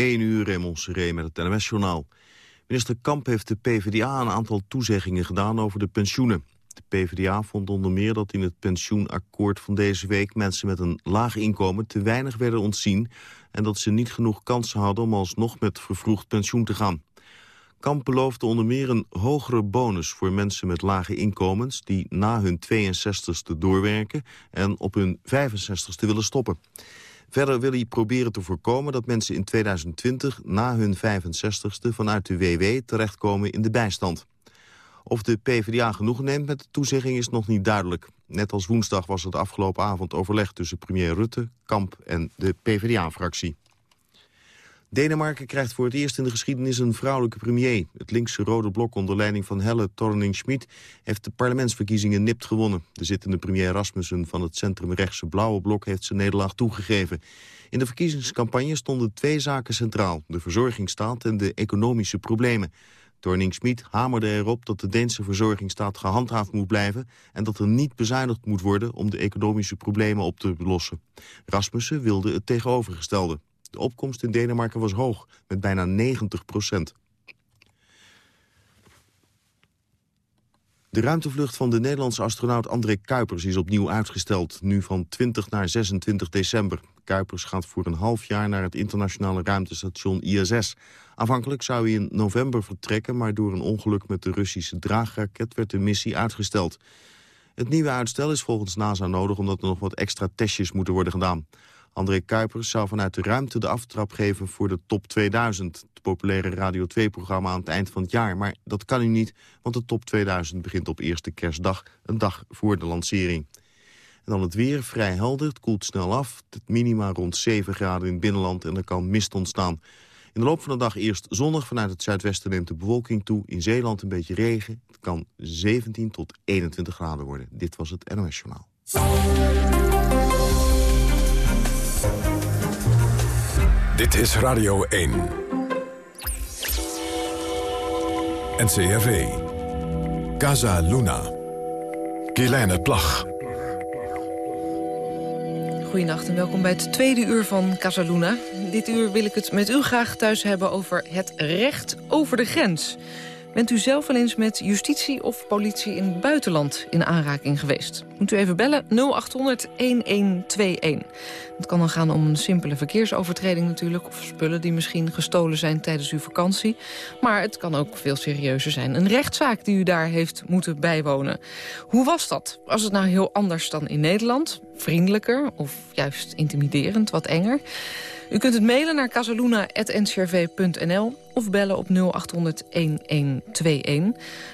1 uur, Raymond Seré met het NMS-journaal. Minister Kamp heeft de PvdA een aantal toezeggingen gedaan over de pensioenen. De PvdA vond onder meer dat in het pensioenakkoord van deze week... mensen met een laag inkomen te weinig werden ontzien... en dat ze niet genoeg kansen hadden om alsnog met vervroegd pensioen te gaan. Kamp beloofde onder meer een hogere bonus voor mensen met lage inkomens... die na hun 62ste doorwerken en op hun 65ste willen stoppen. Verder wil hij proberen te voorkomen dat mensen in 2020 na hun 65ste vanuit de WW terechtkomen in de bijstand. Of de PvdA genoeg neemt met de toezegging is nog niet duidelijk. Net als woensdag was het afgelopen avond overleg tussen premier Rutte, Kamp en de PvdA-fractie. Denemarken krijgt voor het eerst in de geschiedenis een vrouwelijke premier. Het linkse rode blok onder leiding van Helle Thorning-Schmidt... heeft de parlementsverkiezingen nipt gewonnen. De zittende premier Rasmussen van het centrumrechtse blauwe blok... heeft zijn nederlaag toegegeven. In de verkiezingscampagne stonden twee zaken centraal. De verzorgingsstaat en de economische problemen. Thorning-Schmidt hamerde erop dat de Deense verzorgingsstaat gehandhaafd moet blijven... en dat er niet bezuinigd moet worden om de economische problemen op te lossen. Rasmussen wilde het tegenovergestelde. De opkomst in Denemarken was hoog, met bijna 90 procent. De ruimtevlucht van de Nederlandse astronaut André Kuipers is opnieuw uitgesteld, nu van 20 naar 26 december. Kuipers gaat voor een half jaar naar het internationale ruimtestation ISS. Aanvankelijk zou hij in november vertrekken, maar door een ongeluk met de Russische draagraket werd de missie uitgesteld. Het nieuwe uitstel is volgens NASA nodig omdat er nog wat extra testjes moeten worden gedaan. André Kuipers zou vanuit de ruimte de aftrap geven voor de Top 2000... het populaire Radio 2-programma aan het eind van het jaar. Maar dat kan nu niet, want de Top 2000 begint op eerste kerstdag... een dag voor de lancering. En dan het weer, vrij helder, het koelt snel af. Het minima rond 7 graden in het binnenland en er kan mist ontstaan. In de loop van de dag eerst zonnig. Vanuit het zuidwesten neemt de bewolking toe. In Zeeland een beetje regen. Het kan 17 tot 21 graden worden. Dit was het NOS Journaal. Dit is Radio 1. NCRV. Casa Luna. Kielijne Plag. Goedenacht en welkom bij het tweede uur van Casaluna. Dit uur wil ik het met u graag thuis hebben over het recht over de grens. Bent u zelf wel eens met justitie of politie in het buitenland in aanraking geweest? Moet u even bellen 0800-1121. Het kan dan gaan om een simpele verkeersovertreding natuurlijk... of spullen die misschien gestolen zijn tijdens uw vakantie. Maar het kan ook veel serieuzer zijn. Een rechtszaak die u daar heeft moeten bijwonen. Hoe was dat? Was het nou heel anders dan in Nederland? Vriendelijker of juist intimiderend, wat enger? U kunt het mailen naar casaluna.ncrv.nl of bellen op 0800-1121.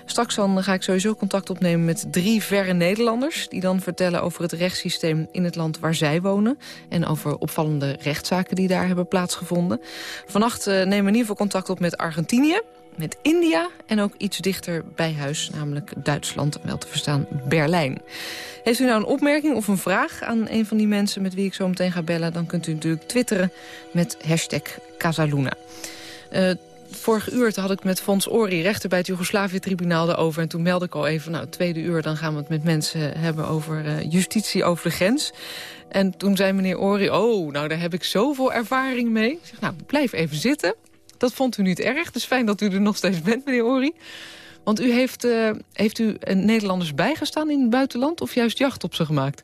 Straks dan ga ik sowieso contact opnemen met drie verre Nederlanders... die dan vertellen over het rechtssysteem in het land waar zij wonen... en over opvallende rechtszaken die daar hebben plaatsgevonden. Vannacht uh, nemen we in ieder geval contact op met Argentinië met India en ook iets dichter bij huis, namelijk Duitsland, wel te verstaan Berlijn. Heeft u nou een opmerking of een vraag aan een van die mensen met wie ik zo meteen ga bellen... dan kunt u natuurlijk twitteren met hashtag Casaluna. Uh, vorige uur had ik met Fons Ori, rechter bij het Joegoslavië-tribunaal, erover. En toen meldde ik al even, nou, tweede uur, dan gaan we het met mensen hebben over uh, justitie over de grens. En toen zei meneer Ori, oh, nou, daar heb ik zoveel ervaring mee. Ik zeg, nou, blijf even zitten. Dat vond u niet erg, dus fijn dat u er nog steeds bent, meneer Ori. Want u heeft, uh, heeft u Nederlanders bijgestaan in het buitenland... of juist jacht op ze gemaakt?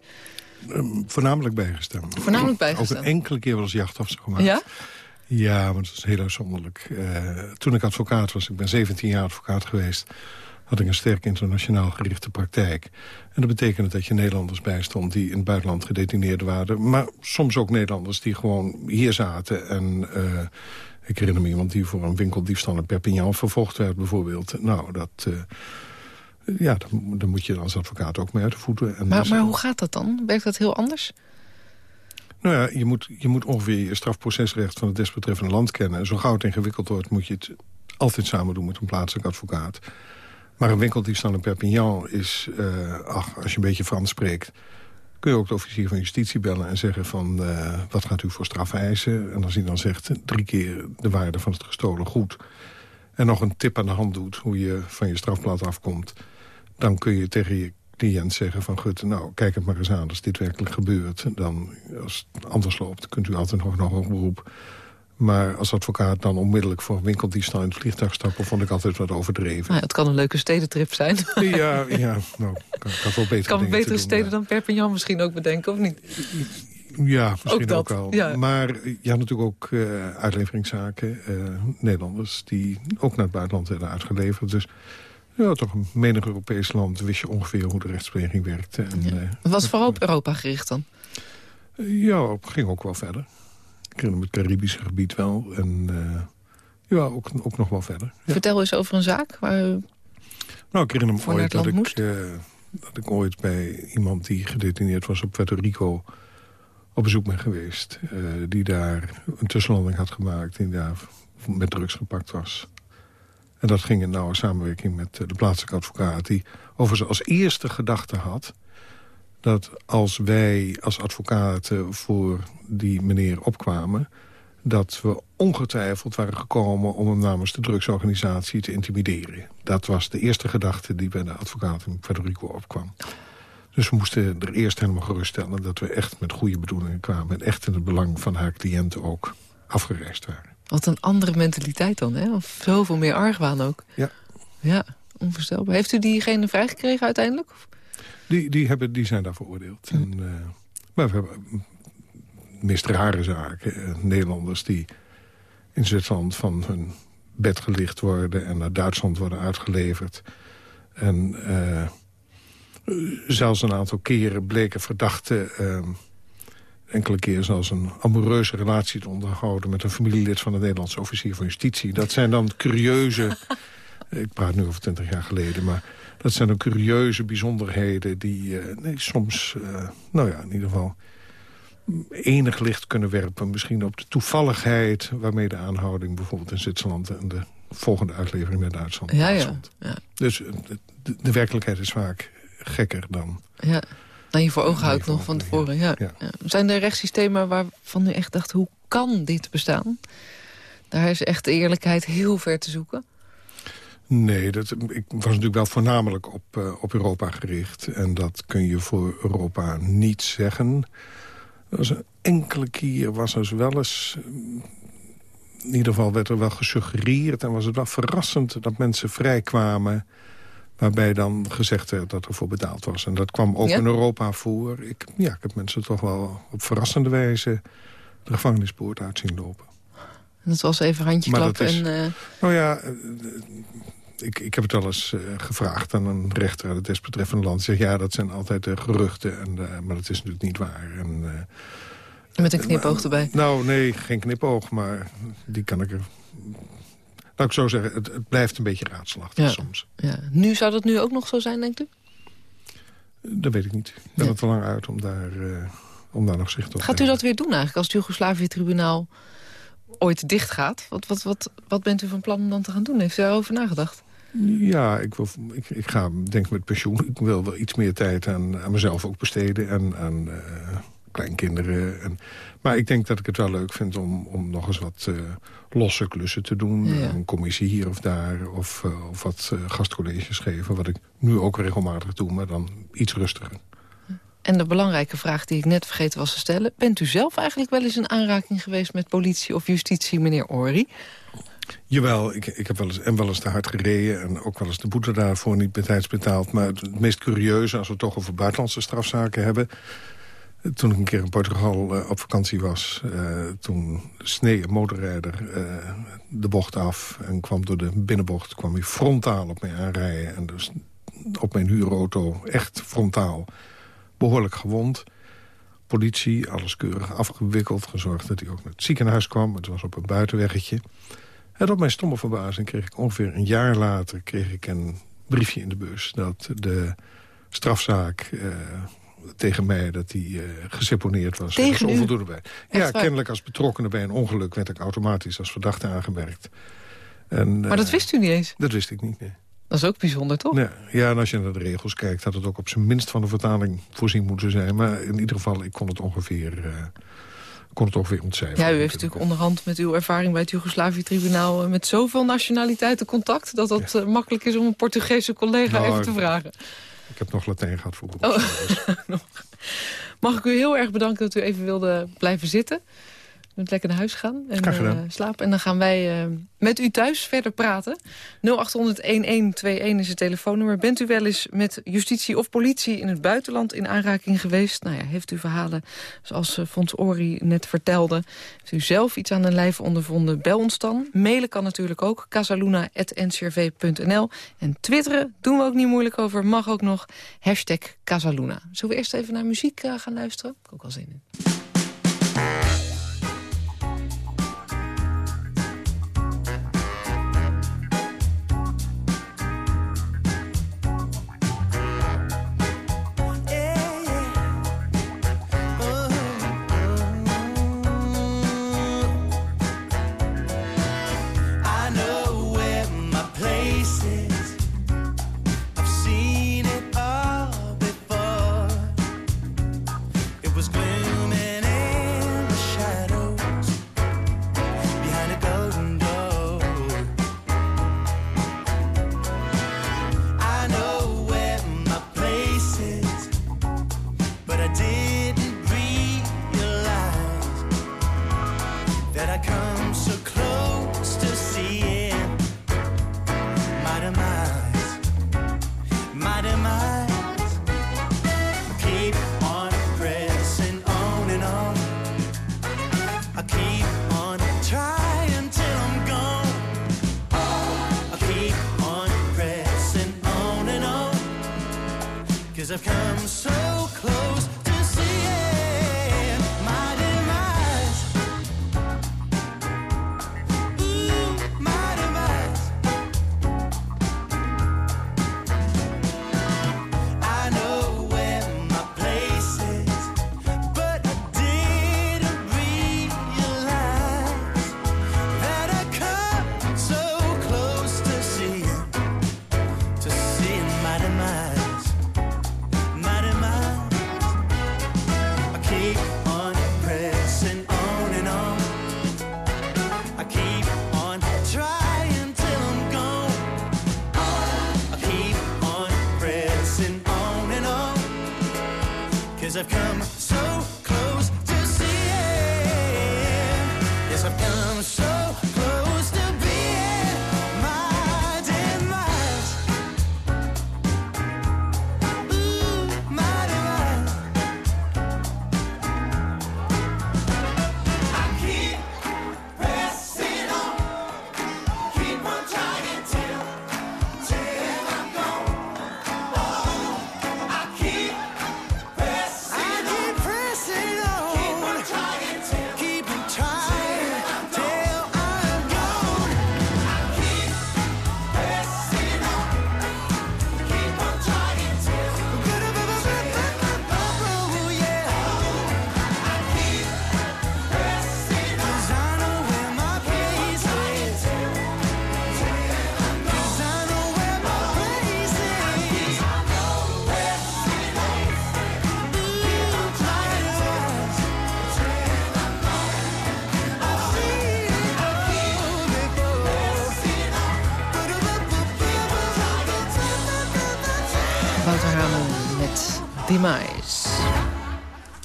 Um, voornamelijk bijgestaan. Voornamelijk bijgestaan. Ook een enkele keer wel eens jacht op ze gemaakt. Ja? Ja, want dat is heel uitzonderlijk. Uh, toen ik advocaat was, ik ben 17 jaar advocaat geweest... had ik een sterk internationaal gerichte praktijk. En dat betekende dat je Nederlanders bijstond die in het buitenland gedetineerd waren. Maar soms ook Nederlanders die gewoon hier zaten en... Uh, ik herinner me iemand die voor een winkeldiefstal in Perpignan vervolgd werd bijvoorbeeld. Nou, dat... Uh, ja, dan, moet je als advocaat ook mee uit de voeten. En maar, maar hoe gaat dat dan? Werkt dat heel anders? Nou ja, je moet, je moet ongeveer je strafprocesrecht van het desbetreffende land kennen. En zo gauw het ingewikkeld wordt, moet je het altijd samen doen met een plaatselijk advocaat. Maar een winkeldiefstal in Perpignan is, uh, ach, als je een beetje Frans spreekt kun je ook de officier van justitie bellen en zeggen van... Uh, wat gaat u voor straf eisen? En als hij dan zegt drie keer de waarde van het gestolen goed... en nog een tip aan de hand doet hoe je van je strafblad afkomt... dan kun je tegen je cliënt zeggen van... goed, nou, kijk het maar eens aan. Als dit werkelijk gebeurt, dan als het anders loopt... kunt u altijd nog, nog een beroep. Maar als advocaat dan onmiddellijk voor een winkeldiefstal in het vliegtuig stappen... vond ik altijd wat overdreven. Nou, het kan een leuke stedentrip zijn. Ja, ja nou, kan, kan wel beter Kan betere steden dan Perpignan misschien ook bedenken, of niet? Ja, misschien ook, ook wel. Ja. Maar je had natuurlijk ook uh, uitleveringszaken. Uh, Nederlanders die ook naar het buitenland werden uitgeleverd. Dus ja, toch een menig Europees land wist je ongeveer hoe de rechtspleging werkte. En, ja. Het was vooral op Europa gericht dan? Ja, het ging ook wel verder. Het Caribische gebied wel. En uh, ja, ook, ook nog wel verder. Ja. Vertel eens over een zaak waar u Nou, ik herinner me ooit dat ik, uh, dat ik ooit bij iemand die gedetineerd was op Puerto Rico op bezoek ben geweest. Uh, die daar een tussenlanding had gemaakt. Die daar met drugs gepakt was. En dat ging in nauwe samenwerking met de plaatselijke advocaat... die overigens als eerste gedachte had... dat als wij als advocaten voor die meneer opkwamen... dat we ongetwijfeld waren gekomen om hem namens de drugsorganisatie te intimideren. Dat was de eerste gedachte die bij de advocaat in Puerto Rico opkwam. Dus we moesten er eerst helemaal geruststellen... dat we echt met goede bedoelingen kwamen... en echt in het belang van haar cliënten ook afgereisd waren. Wat een andere mentaliteit dan, hè? Of zoveel meer argwaan ook. Ja. Ja, onvoorstelbaar. Heeft u diegene vrijgekregen uiteindelijk? Die, die, hebben, die zijn daar veroordeeld. En, uh, maar we hebben meest rare zaken. Uh, Nederlanders die in Zwitserland van hun bed gelicht worden... en naar Duitsland worden uitgeleverd. En uh, zelfs een aantal keren bleken verdachten... enkele keer zelfs een amoureuze relatie te onderhouden... met een familielid van de Nederlandse officier van justitie. Dat zijn dan curieuze... ik praat nu over twintig jaar geleden, maar... dat zijn dan curieuze bijzonderheden die uh, nee, soms... Uh, nou ja, in ieder geval enig licht kunnen werpen. Misschien op de toevalligheid waarmee de aanhouding... bijvoorbeeld in Zwitserland en de volgende uitlevering naar Duitsland ja, ja, ja. Dus de, de, werkelijkheid is vaak gekker dan... Ja. Dan je voor ogen houdt nog van tevoren. Ja. Ja. Ja. Zijn er rechtssystemen waarvan u echt dacht... hoe kan dit bestaan? Daar is echt de eerlijkheid heel ver te zoeken. Nee, dat, ik was natuurlijk wel voornamelijk op, uh, op Europa gericht. En dat kun je voor Europa niet zeggen. Er was een enkele keer was er wel eens... In ieder geval werd er wel gesuggereerd... en was het wel verrassend dat mensen vrijkwamen... waarbij dan gezegd werd dat er voor betaald was. En dat kwam ook Ja? in Europa voor. Ik, ja, ik heb mensen toch wel op verrassende wijze... de gevangenispoort uit zien lopen. Dat was even handje Maar klappen dat is- en... eh, Nou ja, eh, ik, ik heb het wel eens eh, gevraagd aan een rechter uit het desbetreffende land. Zeg ja, dat zijn altijd eh, geruchten, en, eh, maar dat is natuurlijk niet waar. En, eh, met een knipoog erbij. nou, nee, geen knipoog, maar die kan ik er... Laat ik zo zeggen, het, het blijft een beetje raadselachtig Ja. soms. Ja. Nu zou dat nu ook nog zo zijn, denkt u? Dat weet ik niet. Ik ben Ja. er te lang uit om daar, eh, om daar nog zicht op te Gaat u dat weer doen eigenlijk als het Joegoslavië-tribunaal ooit dicht gaat? Wat, wat, wat, wat bent u van plan om dan te gaan doen? Heeft u daarover nagedacht? Ja, ik, wil, ik, ik ga denk met pensioen. Ik wil wel iets meer tijd aan, aan mezelf ook besteden. En aan eh, kleinkinderen. En, maar ik denk dat ik het wel leuk vind om, om nog eens wat eh, losse klussen te doen. Ja. Een commissie hier of daar. Of, eh, of wat gastcolleges geven. Wat ik nu ook regelmatig doe, maar dan iets rustiger. En de belangrijke vraag die ik net vergeten was te stellen... bent u zelf eigenlijk wel eens in aanraking geweest met politie of justitie, meneer Ori? Jawel, ik, ik heb wel eens, en wel eens te hard gereden... en ook wel eens de boete daarvoor niet betijds betaald. Maar het, het meest curieuze, als we het toch over buitenlandse strafzaken hebben... Toen ik een keer in Portugal eh, op vakantie was... eh, toen snee een motorrijder eh, de bocht af... en kwam door de binnenbocht kwam hij frontaal op mij aanrijden. En dus op mijn huurauto echt frontaal. Behoorlijk gewond. Politie, alles keurig afgewikkeld. Gezorgd dat hij ook naar het ziekenhuis kwam. Het was op een buitenweggetje. En op mijn stomme verbazing kreeg ik ongeveer een jaar later... kreeg ik een briefje in de bus dat de strafzaak... eh, tegen mij dat die eh geseponeerd was. Tegen was onvoldoende bij. Ja, kennelijk als betrokkenen bij een ongeluk... werd ik automatisch als verdachte aangemerkt. En, Maar dat eh, wist u niet eens. Dat wist ik niet, nee. Dat is ook bijzonder, toch? Ja, ja, en als je naar de regels kijkt... had het ook op zijn minst van een vertaling voorzien moeten zijn. Maar in ieder geval, ik kon het ongeveer, eh kon het ongeveer ontcijferen. Ja, u heeft natuurlijk onderhand met uw ervaring bij het Joegoslavië-tribunaal... eh, met zoveel nationaliteiten contact... dat het eh, makkelijk is om een Portugese collega Nou, even te vragen. Ik heb nog Latijn gehad voor Oh. Mag ik u heel erg bedanken dat u even wilde blijven zitten? Kunt lekker naar huis gaan en uh, slapen. En dan gaan wij uh, met u thuis verder praten. 0800-1121 is het telefoonnummer. Bent u wel eens met justitie of politie in het buitenland in aanraking geweest? Nou ja, heeft u verhalen zoals uh, Fons Ori net vertelde? Heeft u zelf iets aan de lijf ondervonden? Bel ons dan. Mailen kan natuurlijk ook. casaluna.ncrv.nl En twitteren doen we ook niet moeilijk over. Mag ook nog. Hashtag Casaluna. Zullen we eerst even naar muziek gaan luisteren? Ik ook al zin in. I've come so close.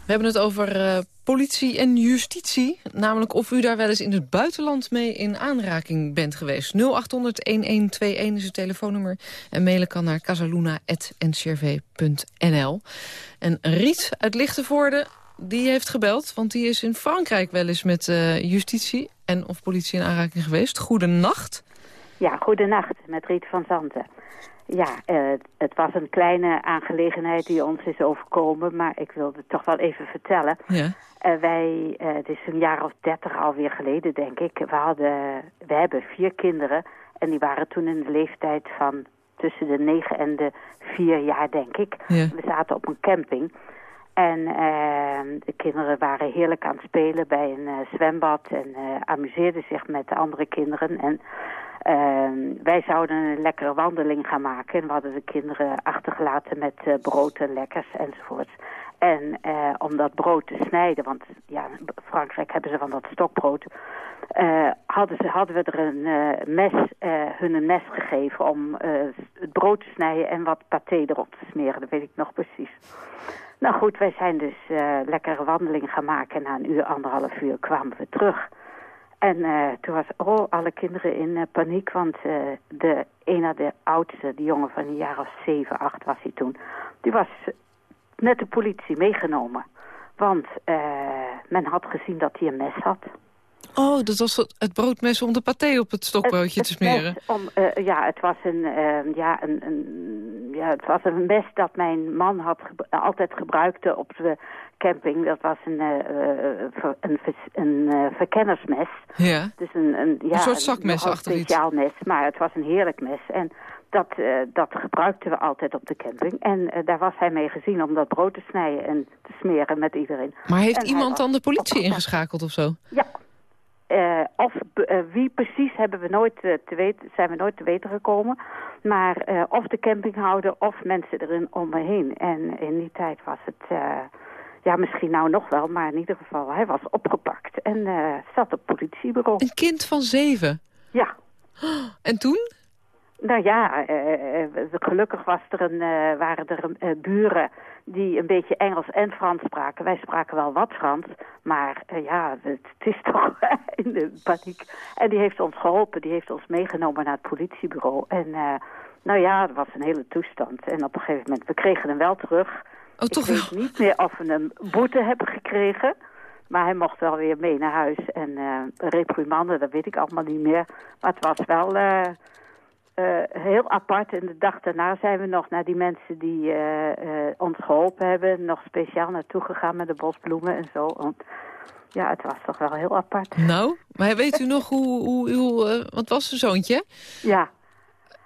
We hebben het over uh, politie en justitie. Namelijk of u daar wel eens in het buitenland mee in aanraking bent geweest. 0800-1121 is het telefoonnummer. En mailen kan naar casaluna.ncrv.nl. En Riet uit Lichtenvoorde, die heeft gebeld. Want die is in Frankrijk wel eens met uh, justitie en of politie in aanraking geweest. Goedenacht. Ja, goedenacht met Riet van Zanten. Ja, uh, het was een kleine aangelegenheid die ons is overkomen, maar ik wilde het toch wel even vertellen. Ja. Uh, wij, uh, het is een jaar of dertig alweer geleden, denk ik. We, hadden, we hebben vier kinderen en die waren toen in de leeftijd van tussen de negen en de vier jaar, denk ik. Ja. We zaten op een camping. En de kinderen waren heerlijk aan het spelen bij een zwembad en amuseerden zich met de andere kinderen. En Ehm, wij zouden een lekkere wandeling gaan maken. En we hadden de kinderen achtergelaten met uh, brood en lekkers enzovoorts. En om dat brood te snijden, want ja, in Frankrijk hebben ze van dat stokbrood... Hadden, ze, hadden we er een mes, hun een mes gegeven om het brood te snijden en wat paté erop te smeren. Dat weet ik nog precies. Nou goed, wij zijn dus uh, lekkere wandeling gaan maken. En na een uur, anderhalf uur kwamen we terug. En uh, toen was oh, alle kinderen in uh, paniek, want de, een de oudste, die jongen van een jaar of zeven, acht was hij toen, die was met de politie meegenomen. Want men had gezien dat hij een mes had. Oh, dat was het broodmes om de paté op het stokbroodje te smeren. Om, ja, het was een, ja, een, een, ja, het was een mes dat mijn man had ge altijd gebruikte op de camping. Dat was een, uh, een, een verkennersmes. Ja. Dus een, een, ja, een soort zakmes een, achter iets. speciaal mes, maar het was een heerlijk mes. En dat, dat gebruikten we altijd op de camping. En daar was hij mee gezien om dat brood te snijden en te smeren met iedereen. Maar heeft iemand dan de politie ingeschakeld of zo? Ja, uh, of uh, wie precies hebben we nooit, uh, te weten, zijn we nooit te weten gekomen. Maar of de campinghouder of mensen erin om me heen. En in die tijd was het, ja misschien nou nog wel, maar in ieder geval, hij was opgepakt. En zat op politiebureau. Een kind van zeven? Ja. En toen? Nou ja, gelukkig was er een, waren er buren die een beetje Engels en Frans spraken. Wij spraken wel wat Frans, maar uh, ja, het, het, is toch in de paniek. En die heeft ons geholpen, die heeft ons meegenomen naar het politiebureau. En uh, nou ja, dat was een hele toestand. En op een gegeven moment, we kregen hem wel terug. Oh, toch Ik weet wel? niet meer of we een boete hebben gekregen. Maar hij mocht wel weer mee naar huis. En uh, reprimanden, dat weet ik allemaal niet meer. Maar het was wel... Uh, heel apart. En de dag daarna zijn we nog naar die mensen die uh, uh, ons geholpen hebben... nog speciaal naartoe gegaan met de bosbloemen en zo. Want ja, het was toch wel heel apart. Nou, maar weet u nog hoe, hoe uw... wat was zijn zoontje? Ja.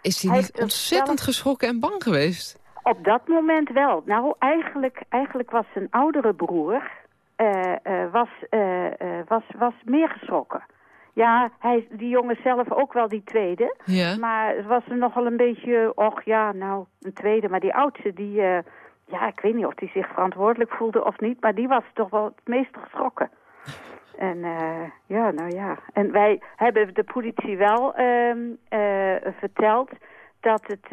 Is hij niet ontzettend zelf... geschrokken en bang geweest? Op dat moment wel. Nou, eigenlijk, eigenlijk was zijn oudere broer... was, was, was meer geschrokken. Ja, hij, die jongen zelf ook wel die tweede. Ja. Maar het was er nogal een beetje, och ja, nou, een tweede. Maar die oudste, die, uh, ja, ik weet niet of die zich verantwoordelijk voelde of niet. Maar die was toch wel het meest geschrokken. En uh, ja, nou ja. En wij hebben de politie wel uh, verteld dat het,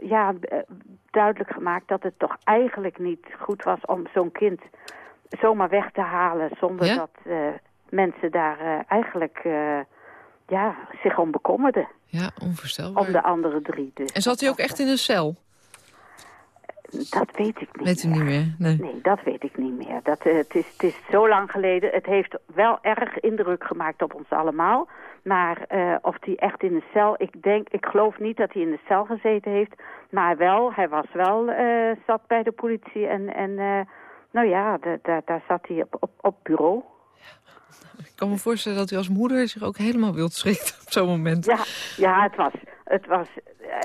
ja, duidelijk gemaakt dat het toch eigenlijk niet goed was om zo'n kind zomaar weg te halen zonder ja? dat mensen daar uh, eigenlijk uh, ja, zich om bekommerden. Ja, onvoorstelbaar. Om de andere drie. Dus. En zat hij ook echt in een cel? Dat weet ik niet Weet u meer. niet meer? Nee. nee, dat weet ik niet meer. Dat, uh, het, is, het is zo lang geleden. Het heeft wel erg indruk gemaakt op ons allemaal. Maar of hij echt in een cel... Ik denk, ik geloof niet dat hij in de cel gezeten heeft. Maar wel, hij was wel, zat bij de politie. En, en nou ja, daar, daar zat hij op, op, op bureau. Ik kan me voorstellen dat u als moeder zich ook helemaal wilt schrikt op zo'n moment. Ja, ja het, was, het was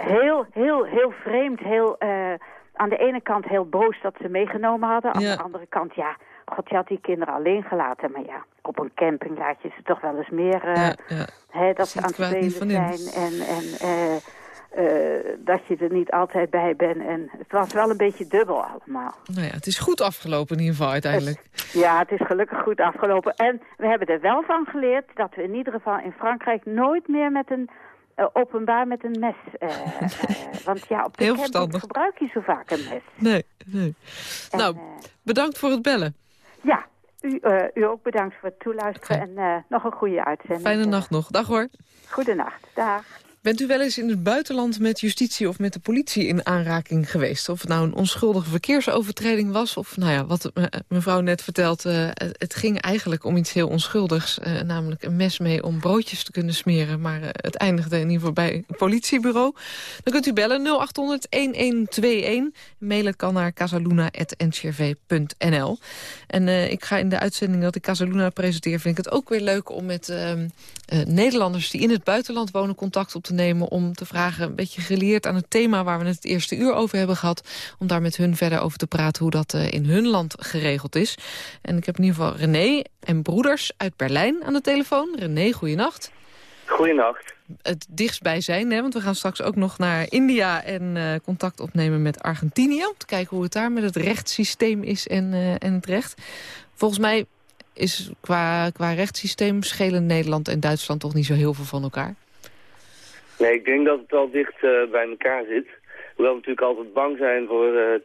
heel, heel, heel vreemd. Heel, uh, aan de ene kant heel boos dat ze meegenomen hadden. Aan ja. de andere kant, ja, god, je had die kinderen alleen gelaten. Maar ja, op een camping laat je ze toch wel eens meer... Uh, ja, ja. Hè, dat ze aan het spelen zijn. En, en uh, uh, dat je er niet altijd bij bent. En het was wel een beetje dubbel allemaal. Nou ja, het is goed afgelopen in ieder geval uiteindelijk. Het, ja, het is gelukkig goed afgelopen. En we hebben er wel van geleerd dat we in ieder geval in Frankrijk nooit meer met een... Uh, openbaar met een mes. Uh, want ja, op de Heel camping gebruik je zo vaak een mes. Nee, nee. En, nou, bedankt voor het bellen. Ja, u, u ook bedankt voor het toeluisteren. Okay. En nog een goede uitzending. Fijne nacht nog. Dag hoor. Goedenacht. Dag. Bent u wel eens in het buitenland met justitie of met de politie in aanraking geweest? Of het nou een onschuldige verkeersovertreding was... of nou ja, wat mevrouw net vertelt, uh, het ging eigenlijk om iets heel onschuldigs. Uh, namelijk een mes mee om broodjes te kunnen smeren. Maar uh, het eindigde in ieder geval bij een politiebureau. Dan kunt u bellen 0800-1121. Mailen kan naar casaluna.ncrv.nl. En ik ga in de uitzending dat ik Casaluna presenteer... vind ik het ook weer leuk om met Nederlanders die in het buitenland wonen... contact op te nemen om te vragen... een beetje geleerd aan het thema waar we het, het eerste uur over hebben gehad... om daar met hun verder over te praten hoe dat uh, in hun land geregeld is. En ik heb in ieder geval René en Broeders uit Berlijn aan de telefoon. René, goeienacht. Goeienacht. Het dichtstbij zijn, hè, want we gaan straks ook nog naar India... en uh, contact opnemen met Argentinië... om te kijken hoe het daar met het rechtssysteem is en, uh, en het recht. Volgens mij is qua, qua rechtssysteem schelen Nederland en Duitsland toch niet zo heel veel van elkaar. Nee, ik denk dat het al dicht uh, bij elkaar zit. hoewel we natuurlijk altijd bang zijn voor de,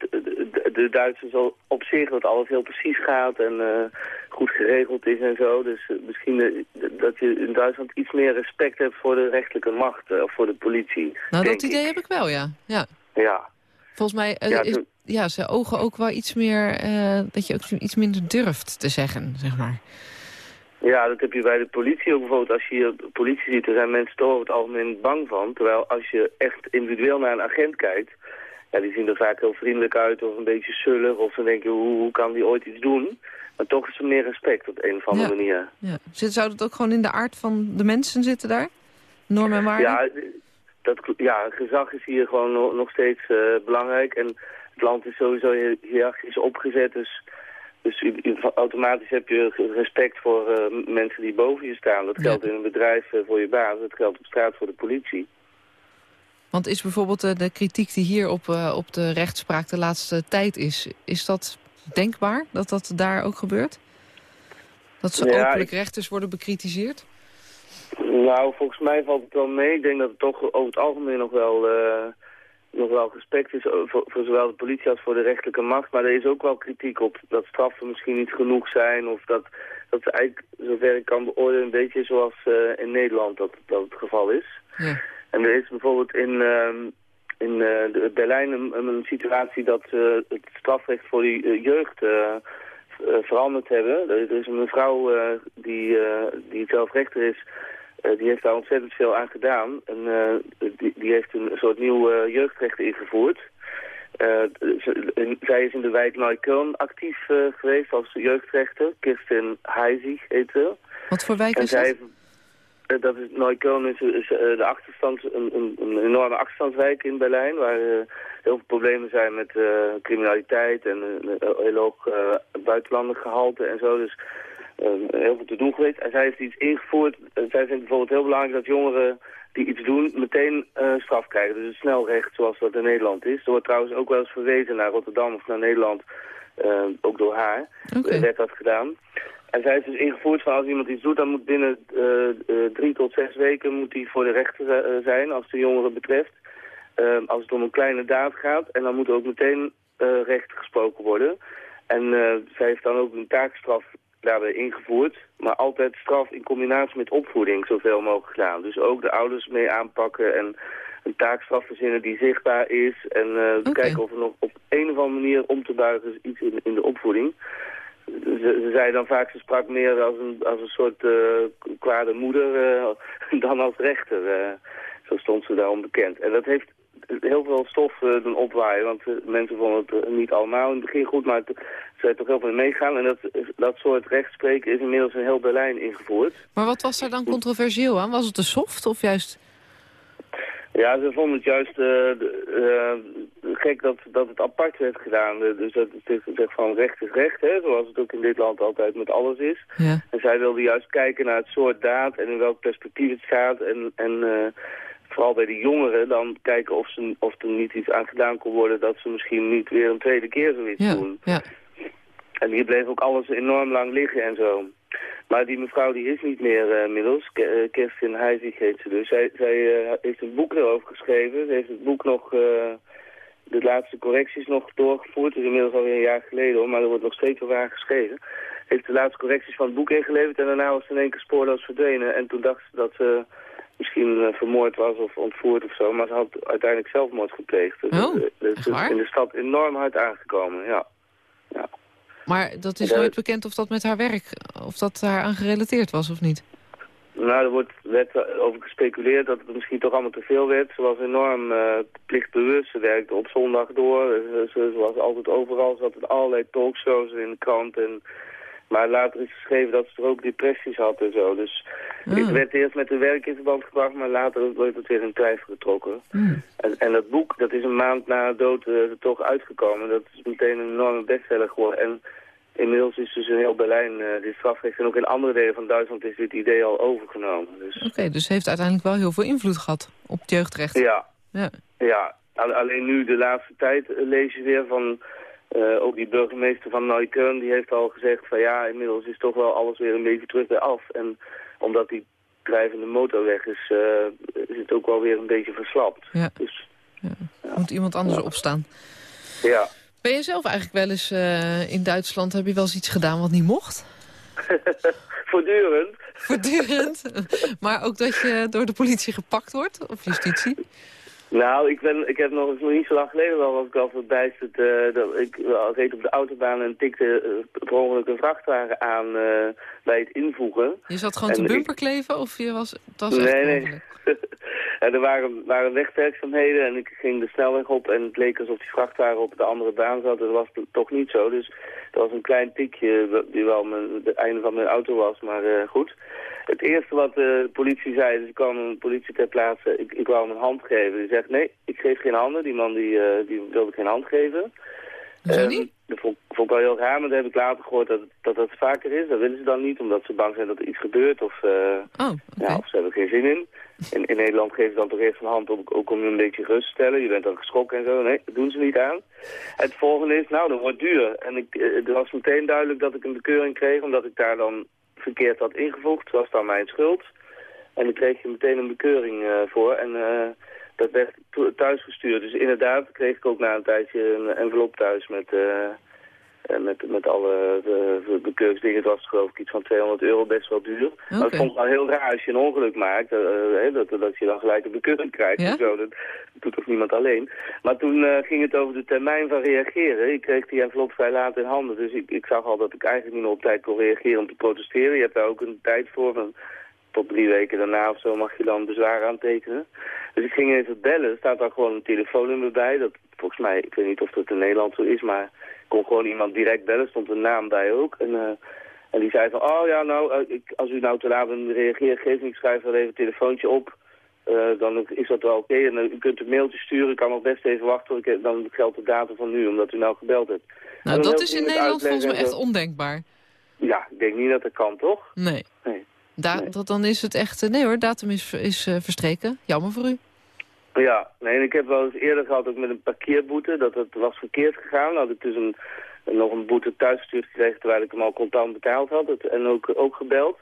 de, Duitsers op zich, dat alles heel precies gaat en goed geregeld is en zo. Dus misschien dat je in Duitsland iets meer respect hebt voor de rechtelijke macht, of voor de politie. Nou, dat idee heb ik wel, ja. Ja. ja. Volgens mij ja, is, ja, ze ogen ook wel iets meer, dat je ook iets minder durft te zeggen, zeg maar. Ja, dat heb je bij de politie ook bijvoorbeeld. Als je hier politie ziet, er zijn mensen toch over het algemeen bang van. Terwijl als je echt individueel naar een agent kijkt... Ja, die zien er vaak heel vriendelijk uit of een beetje zullig. Of dan denk je, hoe, hoe kan die ooit iets doen? Maar toch is er meer respect op een of andere manier. Ja. Zou dat ook gewoon in de aard van de mensen zitten daar? Normen en waarden? Ja, dat, ja, gezag is hier gewoon nog steeds uh, belangrijk. En het land is sowieso hiërarchisch opgezet. Dus dus automatisch heb je respect voor uh, mensen die boven je staan. Dat geldt in een bedrijf uh, voor je baas, dat geldt op straat voor de politie. Want is bijvoorbeeld uh, de kritiek die hier op, op de rechtspraak de laatste tijd is... is dat denkbaar dat dat daar ook gebeurt? Dat ze ja, openlijk rechters worden bekritiseerd? Nou, volgens mij valt het wel mee. Ik denk dat het toch over het algemeen nog wel nog wel respect is voor, voor, zowel de politie als voor de rechterlijke macht. Maar er is ook wel kritiek op dat straffen misschien niet genoeg zijn. Of dat, dat ze eigenlijk, zover ik kan beoordelen, een beetje zoals uh, in Nederland dat, dat het geval is. Ja. En er is bijvoorbeeld in, uh, in uh, Berlijn een, een, situatie dat ze het strafrecht voor die jeugd veranderd hebben. Er is een mevrouw die, die zelf rechter is uh, die heeft daar ontzettend veel aan gedaan. En uh, die, die, heeft een soort nieuw uh, jeugdrecht ingevoerd. zij is in de wijk Neukölln actief geweest als jeugdrechter. Kirsten Heizig heet ze. Wat voor wijk en is zij, dat? dat is Neukölln is, is de achterstand, een, een, een, enorme achterstandswijk in Berlijn... waar heel veel problemen zijn met criminaliteit en een heel hoog buitenlandig gehalte en zo. Dus heel veel te doen geweest. En zij heeft iets ingevoerd. zij vindt bijvoorbeeld heel belangrijk dat jongeren die iets doen meteen uh, straf krijgen. Dus het snelrecht zoals dat in Nederland is. Er wordt trouwens ook wel eens verwezen naar Rotterdam of naar Nederland. Uh, ook door haar okay. werd dat gedaan. En zij heeft dus ingevoerd van als iemand iets doet, dan moet binnen uh, drie tot zes weken moet hij voor de rechter zijn als de jongeren betreft. Ehm, als het om een kleine daad gaat. En dan moet er ook meteen recht gesproken worden. En zij heeft dan ook een taakstraf daarbij ingevoerd. Maar altijd straf in combinatie met opvoeding zoveel mogelijk gedaan. Dus ook de ouders mee aanpakken en een taakstraf verzinnen die zichtbaar is. En uh, kijken of er nog op een of andere manier om te buigen is iets in, in de opvoeding. Ze, ze, zei dan vaak, ze sprak meer als een, als een soort uh, kwade moeder uh, dan als rechter. zo stond ze daarom bekend. En dat heeft heel veel stof uh, doen opwaaien. Want uh, mensen vonden het uh, niet allemaal in het begin goed, maar ze zijn toch heel veel meegaan. En dat, dat soort rechtspreken is inmiddels in heel Berlijn ingevoerd. Maar wat was er dan controversieel aan? Was het te soft of juist... Ja, ze vonden het juist gek dat, dat het apart werd gedaan. Dus dat het zegt van recht is recht, hè, zoals het ook in dit land altijd met alles is. Ja. En zij wilde juist kijken naar het soort daad en in welk perspectief het gaat. En, en vooral bij de jongeren, dan kijken of, ze, of er niet iets aan gedaan kon worden... dat ze misschien niet weer een tweede keer zoiets ja, doen. Ja. En hier bleef ook alles enorm lang liggen en zo. Maar die mevrouw die is niet meer uh, inmiddels. Kerstin Heizig heet ze dus. Zij, zij uh, heeft een boek erover geschreven. Ze heeft het boek nog... de laatste correcties nog doorgevoerd. Dat is inmiddels alweer een jaar geleden hoor, maar er wordt nog steeds over haar geschreven. Heeft de laatste correcties van het boek ingeleverd en daarna was ze in één keer spoorloos verdwenen. En toen dacht ze dat ze misschien uh, vermoord was of ontvoerd of zo. Maar ze had uiteindelijk zelfmoord gepleegd. Dus, oh, dus in de stad enorm hard aangekomen, ja. ja. Maar dat is nooit bekend of dat met haar werk, of dat daar aan gerelateerd was of niet? Nou, er wordt, werd over gespeculeerd dat het misschien toch allemaal te veel werd. Ze was enorm uh, plichtbewust. Ze werkte op zondag door. Ze, ze, was altijd overal. Ze had allerlei talkshows in de krant. En maar later is geschreven dat ze er ook depressies had en zo. Dus ah. het werd eerst met de werk in verband gebracht, maar later wordt het weer in twijfel getrokken. Hmm. En, en, dat boek, dat is een maand na de dood uh, er toch uitgekomen. Dat is meteen een enorme bestseller geworden. En inmiddels is dus in heel Berlijn uh, dit strafrecht en ook in andere delen van Duitsland is dit idee al overgenomen. Dus... Oké, dus heeft uiteindelijk wel heel veel invloed gehad op het jeugdrecht. Ja, ja. ja. Alleen nu de laatste tijd lees je weer van uh, ook die burgemeester van Neukölln, die heeft al gezegd van ja, inmiddels is toch wel alles weer een beetje terug bij af. En omdat die drijvende motor weg is, uh, is het ook wel weer een beetje verslapt. Ja. Dus, ja. moet iemand anders opstaan. Ja. Ben je zelf eigenlijk wel eens in Duitsland, heb je wel eens iets gedaan wat niet mocht? Voortdurend. Voortdurend? maar ook dat je door de politie gepakt wordt, of justitie? Nou, ik, ben, ik heb nog, nog niet zo lang geleden wel was ik al verbijsterd. Uh, dat ik reed op de autobaan en tikte uh, per ongeluk een vrachtwagen aan uh, bij het invoegen. Je zat gewoon en te bumperkleven of je was, het was Nee, nee. en er waren, waren wegwerkzaamheden en ik ging de snelweg op en het leek alsof die vrachtwagen op de andere baan zat. Dat was toch niet zo, dus dat was een klein tikje die wel mijn, het einde van mijn auto was, maar goed. Het eerste wat de politie zei, dus ik kwam een politie ter plaatse, ik, ik wou hem een hand geven. Die zegt, nee, ik geef geen handen. Die man die, uh, die wilde geen hand geven. Um, dat vond, vond, ik wel heel raar, maar dat heb ik later gehoord dat, dat dat vaker is. Dat willen ze dan niet, omdat ze bang zijn dat er iets gebeurt of, uh, oh, ja, of ze hebben geen zin in. in. In Nederland geven ze dan toch eerst een hand op, ook om je een beetje rust te stellen. Je bent dan geschrokken en zo. Nee, dat doen ze niet aan. Het volgende is, nou, dat wordt duur. En ik, uh, het was meteen duidelijk dat ik een bekeuring kreeg, omdat ik daar dan verkeerd had ingevoegd. was dan mijn schuld. En ik kreeg je meteen een bekeuring uh, voor. En uh, dat werd thuis gestuurd. Dus inderdaad kreeg ik ook na een tijdje een envelop thuis met... Uh, met, met alle de, bekeuringsdingen. Het was geloof ik iets van 200 euro, best wel duur. Okay. Maar ik vond het wel heel raar als je een ongeluk maakt. Uh, dat, dat je dan gelijk een bekeuring krijgt. Ja? Zo. Dat, doet toch niemand alleen. Maar toen uh, ging het over de termijn van reageren. Ik kreeg die envelop vrij laat in handen. Dus ik, ik zag al dat ik eigenlijk niet meer op tijd kon reageren om te protesteren. Je hebt daar ook een tijd voor. Van, tot drie weken daarna of zo mag je dan bezwaar aantekenen. Dus ik ging even bellen. Er staat dan gewoon een telefoonnummer bij. Dat, volgens mij, ik weet niet of dat in Nederland zo is, maar ik kon gewoon iemand direct bellen. stond een naam bij ook. En, uh, en die zei van, oh ja, nou, uh, ik, als u nou te laat reageert, geef me, ik schrijf wel even een telefoontje op. Uh, dan is dat wel oké. Okay. En u kunt een mailtje sturen, ik kan nog best even wachten. Dan geldt de datum van nu, omdat u nou gebeld hebt. Nou, dat is in Nederland volgens mij echt ondenkbaar. Ja, ik denk niet dat dat kan, toch? Nee. nee. Da Dan is het echt... Nee hoor, datum is, is uh, verstreken. Jammer voor u. Ja, nee, ik heb wel eens eerder gehad ook met een parkeerboete. Dat het was verkeerd gegaan. had ik dus een, nog een boete thuisgestuurd gekregen terwijl ik hem al contant betaald had. En ook, ook gebeld.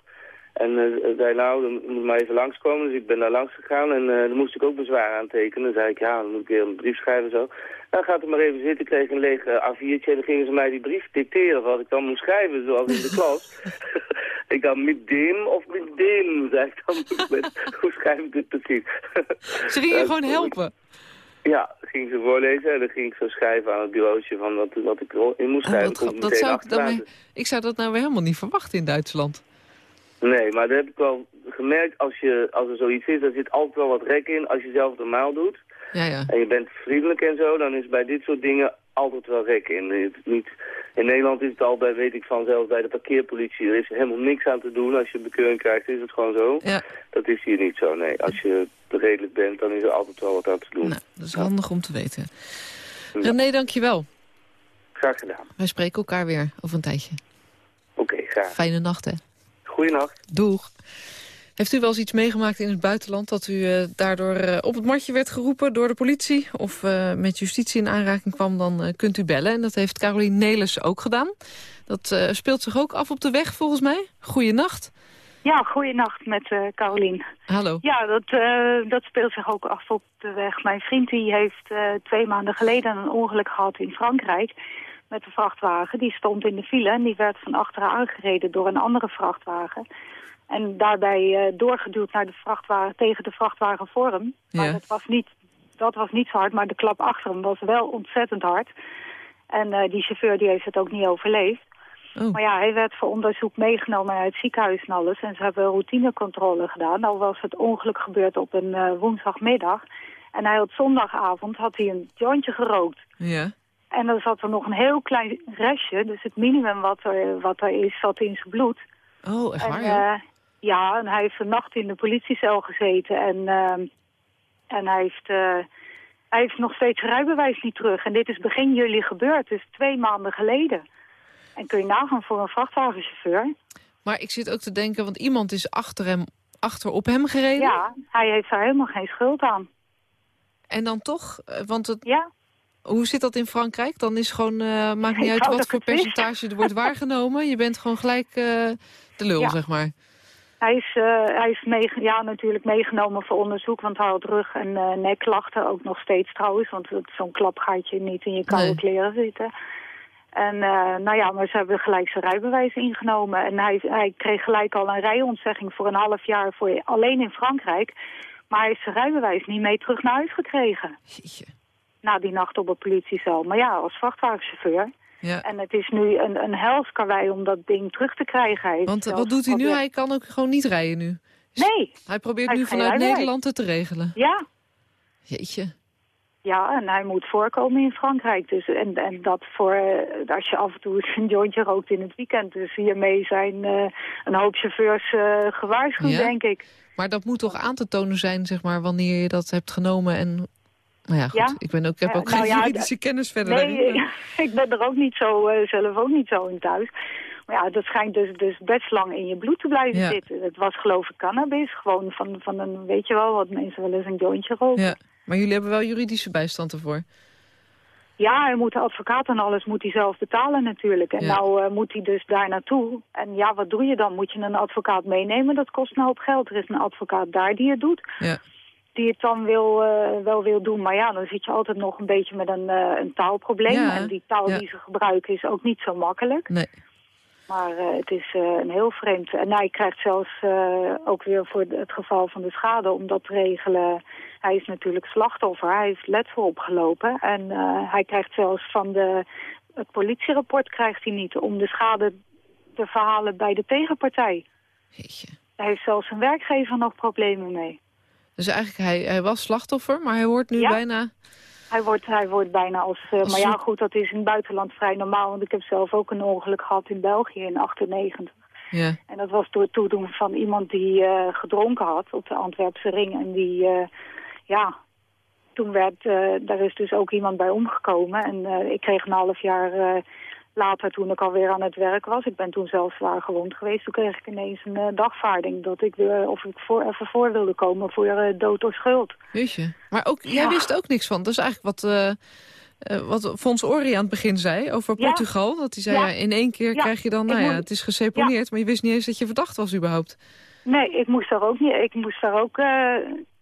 En uh, zei nou, dan moet maar even langskomen. Dus ik ben daar langs gegaan en uh, dan moest ik ook bezwaar aantekenen. Dan zei ik, ja, dan moet ik weer een brief schrijven zo. Dan gaat er maar even zitten, ik kreeg een leeg uh, A4'tje. En dan gingen ze mij die brief dicteren wat ik dan moest schrijven, zoals in de klas. ik dan met dem of met dem, zei ik dan. hoe schrijf ik dit precies? ze gingen je gewoon helpen? Ja, ging ze voorlezen en dan ging ik zo schrijven aan het bureautje van wat, wat ik in moest schrijven. Oh, dat, dat zou ik, dan ik zou dat nou weer helemaal niet verwachten in Duitsland. Nee, maar dat heb ik wel gemerkt. Als, je, als er zoiets is, er zit altijd wel wat rek in. Als je zelf normaal doet ja, ja. en je bent vriendelijk en zo, dan is bij dit soort dingen altijd wel rek in. niet, in Nederland is het al bij, weet ik van, zelfs bij de parkeerpolitie. Er is helemaal niks aan te doen. Als je een bekeuring krijgt, is het gewoon zo. Ja. Dat is hier niet zo, nee. Als je redelijk bent, dan is er altijd wel wat aan te doen. Nou, dat is handig om te weten. Ja. René, dankjewel. Graag gedaan. Wij spreken elkaar weer over een tijdje. Oké, graag. Fijne nacht, hè. Goeienacht. Doeg. Heeft u wel eens iets meegemaakt in het buitenland... dat u uh, daardoor uh, op het matje werd geroepen door de politie... of uh, met justitie in aanraking kwam, dan kunt u bellen. En dat heeft Caroline Nelis ook gedaan. Dat speelt zich ook af op de weg, volgens mij. Goeienacht. Ja, goeienacht met Caroline. Hallo. Ja, dat, dat speelt zich ook af op de weg. Mijn vriend die heeft twee maanden geleden een ongeluk gehad in Frankrijk met een vrachtwagen. Die stond in de file en die werd van achteren aangereden door een andere vrachtwagen. En daarbij uh, doorgeduwd naar de vrachtwagen, tegen de vrachtwagen voor hem. Maar dat, was niet, dat was niet zo hard, maar de klap achter hem was wel ontzettend hard. En uh, die chauffeur die heeft het ook niet overleefd. Oh. Maar ja, hij werd voor onderzoek meegenomen naar het ziekenhuis en alles. En ze hebben een routinecontrole gedaan. Nou was het ongeluk gebeurd op een uh, woensdagmiddag. En hij had zondagavond had hij een jointje gerookt. Ja. En dan zat er nog een heel klein restje. Dus het minimum wat er, wat er is, zat in zijn bloed. Oh, echt waar, ja? Uh, ja, en hij heeft een nacht in de politiecel gezeten. En, uh, en hij, heeft, uh, hij heeft nog steeds rijbewijs niet terug. En dit is begin juli gebeurd, dus twee maanden geleden. En kun je nagaan voor een vrachtwagenchauffeur. Maar ik zit ook te denken, want iemand is achter, hem, achter op hem gereden? Ja, hij heeft daar helemaal geen schuld aan. En dan toch? Want het, ja. Hoe zit dat in Frankrijk? Dan is gewoon, uh, maakt niet uit wat voor percentage er wordt waargenomen. Je bent gewoon gelijk uh, de lul, zeg maar. Hij is, uh, hij is mee, ja, natuurlijk meegenomen voor onderzoek, want hij had rug- en uh, nekklachten. Ook nog steeds trouwens, want zo'n klap gaat je niet in je koude kleren zitten. En uh, nou ja, maar ze hebben gelijk zijn rijbewijs ingenomen. En hij, hij kreeg gelijk al een rijontzegging voor een half jaar voor, alleen in Frankrijk. Maar hij heeft zijn rijbewijs niet mee terug naar huis gekregen. Jeetje. Na die nacht op een politiecel. Maar ja, als vrachtwagenchauffeur. Ja. En het is nu een, een helskarwei om dat ding terug te krijgen. Hij Want wat doet hij nu? Hij kan ook gewoon niet rijden nu. Nee. Hij probeert nu vanuit Nederland het te regelen. Ja. Jeetje. Ja, en hij moet voorkomen in Frankrijk. Dus, en, en dat voor, uh, als je af en toe een jointje rookt in het weekend. Dus hiermee zijn uh, een hoop chauffeurs uh, gewaarschuwd, ja. denk ik. Maar dat moet toch aan te tonen zijn, zeg maar, wanneer je dat hebt genomen en... Nou ja, goed. Ja? Ik, ben ook, ik heb ook nou geen juridische kennis verder. Nee, daarin, ik ben er ook niet zo, zelf ook niet zo in thuis. Maar ja, dat schijnt dus, dus best lang in je bloed te blijven zitten. Het was geloof ik cannabis, gewoon van, van een, weet je wel, wat mensen wel eens een jointje roken. Ja. Maar jullie hebben wel juridische bijstand ervoor. Ja, hij moet de advocaat en alles moet hij zelf betalen natuurlijk. En nou uh, moet hij dus daar naartoe. En ja, wat doe je dan? Moet je een advocaat meenemen? Dat kost een hoop geld. Er is een advocaat daar die het doet. Ja. Die het dan wil, uh, wel wil doen. Maar ja, dan zit je altijd nog een beetje met een, uh, een taalprobleem. Ja. En die taal Ja. die ze gebruiken is ook niet zo makkelijk. Nee. Maar uh, het is een heel vreemd. En hij krijgt zelfs ook weer voor het geval van de schade om dat te regelen. Hij is natuurlijk slachtoffer. Hij heeft letsel opgelopen. En hij krijgt zelfs van de, het politierapport krijgt hij niet om de schade te verhalen bij de tegenpartij. Jeetje. Hij heeft zelfs zijn werkgever nog problemen mee. Dus eigenlijk, hij, hij was slachtoffer, maar hij hoort nu Ja. bijna... Hij wordt, hij wordt bijna als... Uh, Als maar ja, goed, dat is in het buitenland vrij normaal. Want ik heb zelf ook een ongeluk gehad in België in 98. Ja. En dat was door het toedoen van iemand die uh, gedronken had op de Antwerpse ring. En die, uh, ja, toen werd, daar is dus ook iemand bij omgekomen. En ik kreeg een half jaar later, toen ik alweer aan het werk was, ik ben toen zelf zwaar gewond geweest, toen kreeg ik ineens een uh, dagvaarding dat ik weer, of ik voor, even voor wilde komen voor uh, dood door schuld. Weet je. Maar ook, jij wist ook niks van. Dat is eigenlijk wat, eh eh, wat Fons Ori aan het begin zei over Ja. Portugal. Dat hij zei, Ja. in één keer krijg je dan, nou ja, het is geseponeerd. Maar je wist niet eens dat je verdacht was überhaupt. Nee, ik moest daar ook niet. Ik moest daar ook uh,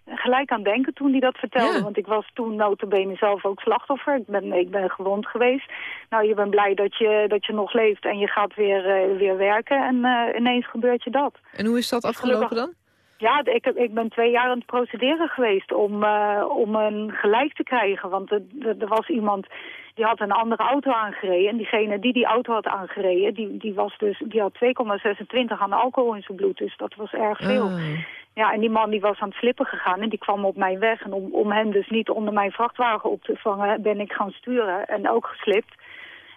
gelijk aan denken toen hij dat vertelde. Ja. Want ik was toen notabene zelf ook slachtoffer. Ik ben, ik ben gewond geweest. Nou, je bent blij dat je, dat je nog leeft en je gaat weer, uh, weer werken. En uh, ineens gebeurt je dat. En hoe is dat afgelopen dan? Ja, ik, ik ben twee jaar aan het procederen geweest om, uh, om een gelijk te krijgen. Want er, er was iemand die had een andere auto aangereden. En diegene die die auto had aangereden, die, die, was dus, die had 2,26 aan alcohol in zijn bloed. Dus dat was erg veel. Oh. Ja, en die man die was aan het slippen gegaan en die kwam op mijn weg. En om, om hem dus niet onder mijn vrachtwagen op te vangen, ben ik gaan sturen en ook geslipt.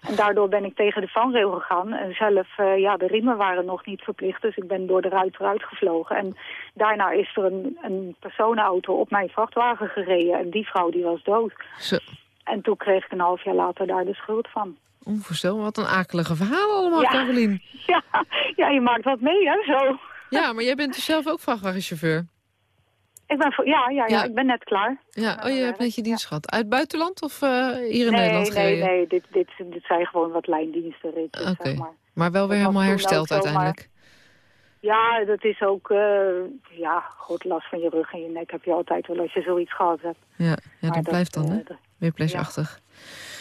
En daardoor ben ik tegen de vangrail gegaan. En zelf, uh, ja, de riemen waren nog niet verplicht. Dus ik ben door de ruit eruit gevlogen. En daarna is er een, een personenauto op mijn vrachtwagen gereden. En die vrouw die was dood. Zo. En toen kreeg ik een half jaar later daar de schuld van. Onvoorstelbaar, wat een akelige verhalen allemaal, Ja. Carolien. Ja, ja, je maakt wat mee, hè, zo. Ja, maar jij bent dus zelf ook vrachtwagenchauffeur. Ik ben, voor, ja, ja, ja, Ja. ik ben net klaar. Ja, oh, je hebt net je dienst gehad. Uit buitenland of eh, hier in nee, Nederland nee, gereden? nee, dit, dit, dit zijn gewoon wat lijndienstenritjes, Oké. zeg maar. Maar wel weer Dat helemaal hersteld uiteindelijk. Ja, dat is ook, uh, ja, goed, last van je rug en je nek heb je altijd wel als je zoiets gehad hebt. Ja, ja dat blijft dan, eh, hè? dat- Weerplesachtig.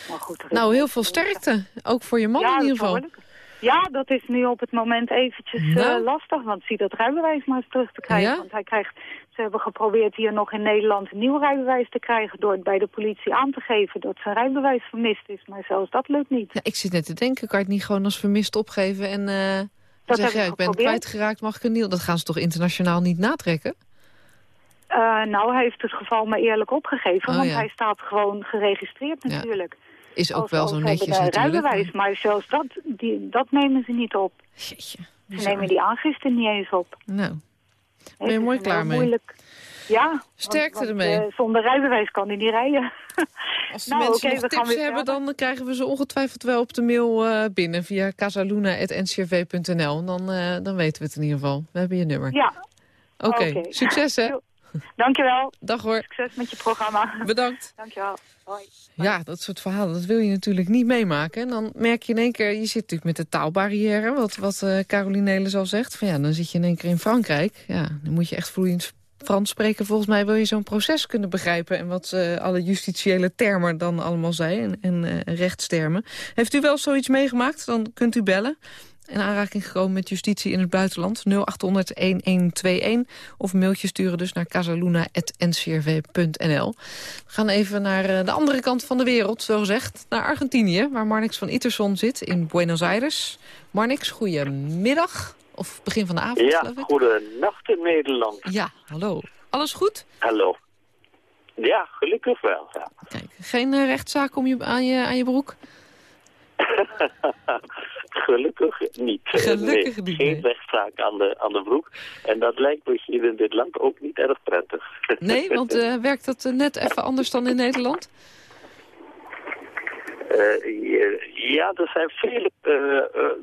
maar goed, Nou, heel veel sterkte. Ook voor je man in ieder geval. Ja, dat is nu op het moment eventjes eh, Nou. lastig, want zie dat rijbewijs maar eens terug te krijgen. Ja? Want hij krijgt, ze hebben geprobeerd hier nog in Nederland een nieuw rijbewijs te krijgen door het bij de politie aan te geven dat zijn rijbewijs vermist is. Maar zelfs dat lukt niet. Ja, ik zit net te denken, kan je het niet gewoon als vermist opgeven en eh Dat zeggen, heb ja, ik ben kwijtgeraakt, mag ik een nieuw? Dat gaan ze toch internationaal niet natrekken? Uh, nou, hij heeft het geval maar eerlijk opgegeven, Oh, want ja. hij staat gewoon geregistreerd Ja. Is ook Als- wel zo netjes natuurlijk. rijbewijs, maar zelfs dat, die, dat nemen ze niet op. Jeetje, Ze nemen die aangifte niet eens op. Nou, ben je mooi klaar mee. Moeilijk. Ja. Sterkte want, ermee. eh, zonder rijbewijs kan hij niet rijden. Als de Nou, mensen oké, nog we gaan tips weer hebben, dan krijgen we ze ongetwijfeld wel op de mail eh, binnen via casaluna.ncrv.nl. Dan, eh, dan weten we het in ieder geval. We hebben je nummer. Ja. Oké, oké. succes hè. Dankjewel. Dag hoor. Succes met je programma. Bedankt. Dankjewel. Hoi. Ja, dat soort verhalen, dat wil je natuurlijk niet meemaken. En dan merk je in één keer, je zit natuurlijk met de taalbarrière... wat, wat uh, Caroline Nelis al zegt. Van ja, dan zit je in één keer in Frankrijk. Ja, dan moet je echt vloeiend Frans spreken. Volgens mij wil je zo'n proces kunnen begrijpen... en wat uh, alle justitiële termen dan allemaal zijn en, en uh, rechtstermen. Heeft u wel zoiets meegemaakt? Dan kunt u bellen in aanraking gekomen met justitie in het buitenland. 0800-1121 of mailtje sturen dus naar casaluna.ncrv.nl. We gaan even naar eh, de andere kant van de wereld, zo gezegd. Naar Argentinië, waar Marnix van Iterson zit in Buenos Aires. Marnix, goedemiddag. Of begin van de avond, Ja, goedenacht in Nederland. Ja, hallo. Alles goed? Hallo. Ja, gelukkig wel. Ja. Kijk, geen uh, rechtszaak om je, aan, je, aan je broek? Gelukkig niet. Gelukkig nee, niet. Geen rechtszaak aan de, aan de broek. En dat lijkt me hier in dit land ook niet erg prettig. Nee, want uh, werkt dat uh, net even anders dan in Nederland? Uh, ja, er zijn vele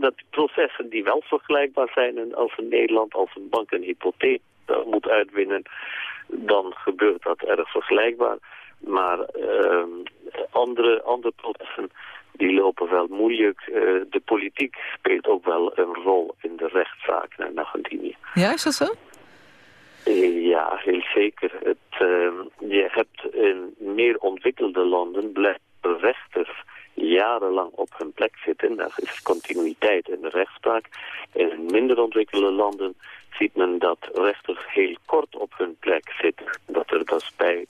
dat processen die wel vergelijkbaar zijn. En als in Nederland als een bank een hypotheek moet uitwinnen, dan gebeurt dat erg vergelijkbaar. Maar ehm, andere, andere processen die lopen wel moeilijk. Uh, de politiek speelt ook wel een rol in de rechtszaak in Argentinië. Ja, is dat zo? Uh, ja, heel zeker. Het, uh, je hebt in meer ontwikkelde landen blijven rechters jarenlang op hun plek zitten. Daar is continuïteit in de rechtspraak. In minder ontwikkelde landen ziet men dat rechters heel kort op hun plek zitten. Dat er dus bij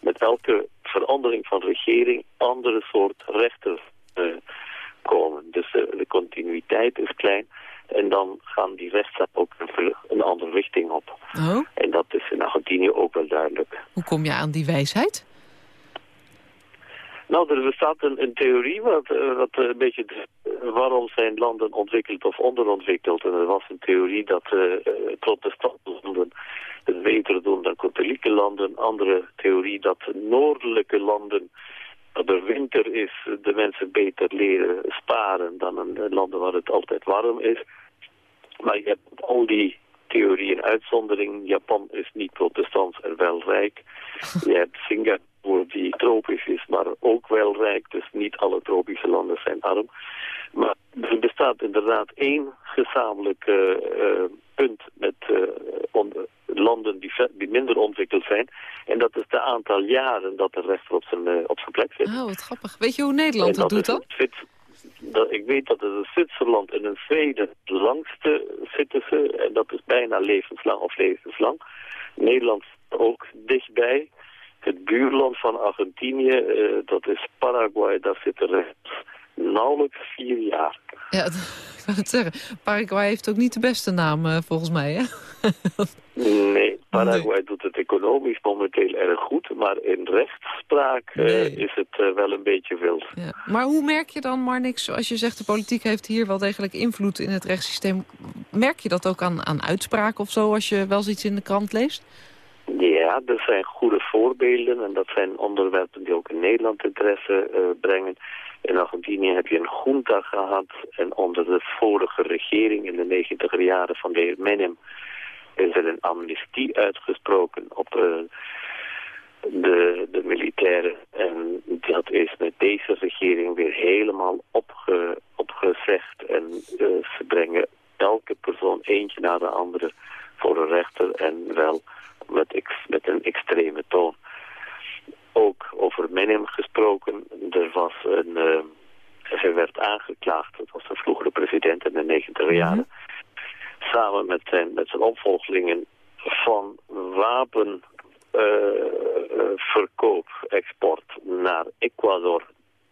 met elke verandering van regering andere soort rechters komen. Dus uh, de continuïteit is klein. En dan gaan die rechtszaken ook een, een, andere richting op. Oh. En dat is in Argentinië ook wel duidelijk. Hoe kom je aan die wijsheid? Nou, er bestaat een, een theorie wat, uh, wat een beetje waarom zijn landen ontwikkeld of onderontwikkeld. En er was een theorie dat protestantse landen het beter doen dan katholieke landen. Andere theorie dat noordelijke landen er winter is, de mensen beter leren sparen dan in landen waar het altijd warm is. Maar je hebt al die theorieën uitzondering. Japan is niet protestants en wel rijk. Je hebt Singapore die tropisch is, maar ook wel rijk. Dus niet alle tropische landen zijn arm. Maar er bestaat inderdaad één gezamenlijk uh, uh, punt met uh, landen die, die, minder ontwikkeld zijn. En dat is het aantal jaren dat de rechter op zijn, op zijn plek zit. Oh, wat grappig. Weet je hoe Nederland het doet dan? Dat, ik weet dat het in Zwitserland en in Zweden het langste zitten ze. En dat is bijna levenslang of levenslang. Nederland ook dichtbij. Het buurland van Argentinië, uh, dat is Paraguay, daar zitten rechters nauwelijks vier jaar. Ja, ik wou het zeggen. Paraguay heeft ook niet de beste naam, uh, volgens mij, hè? nee, Paraguay nee. doet het economisch momenteel erg goed, maar in rechtspraak uh, nee. is het uh, wel een beetje wild. Ja. Maar hoe merk je dan, Marnix, zoals je zegt, de politiek heeft hier wel degelijk invloed in het rechtssysteem. Merk je dat ook aan, aan uitspraken of zo, als je wel eens iets in de krant leest? Ja, er zijn goede voorbeelden en dat zijn onderwerpen die ook in Nederland interesse uh, brengen. In Argentinië heb je een junta gehad en onder de vorige regering in de negentiger jaren van de heer Menem is er een amnestie uitgesproken op de, de militairen. En dat is met deze regering weer helemaal opge, opgezegd en uh, ze brengen elke persoon eentje na de andere voor de rechter en wel met, ex, met een extreme toon. Ook over Menem gesproken. Er was een... Hij werd aangeklaagd. Dat was de vroegere president in de negentiger jaren. Mm -hmm. Samen met zijn, met zijn opvolgelingen van wapenverkoop, uh, export naar Ecuador.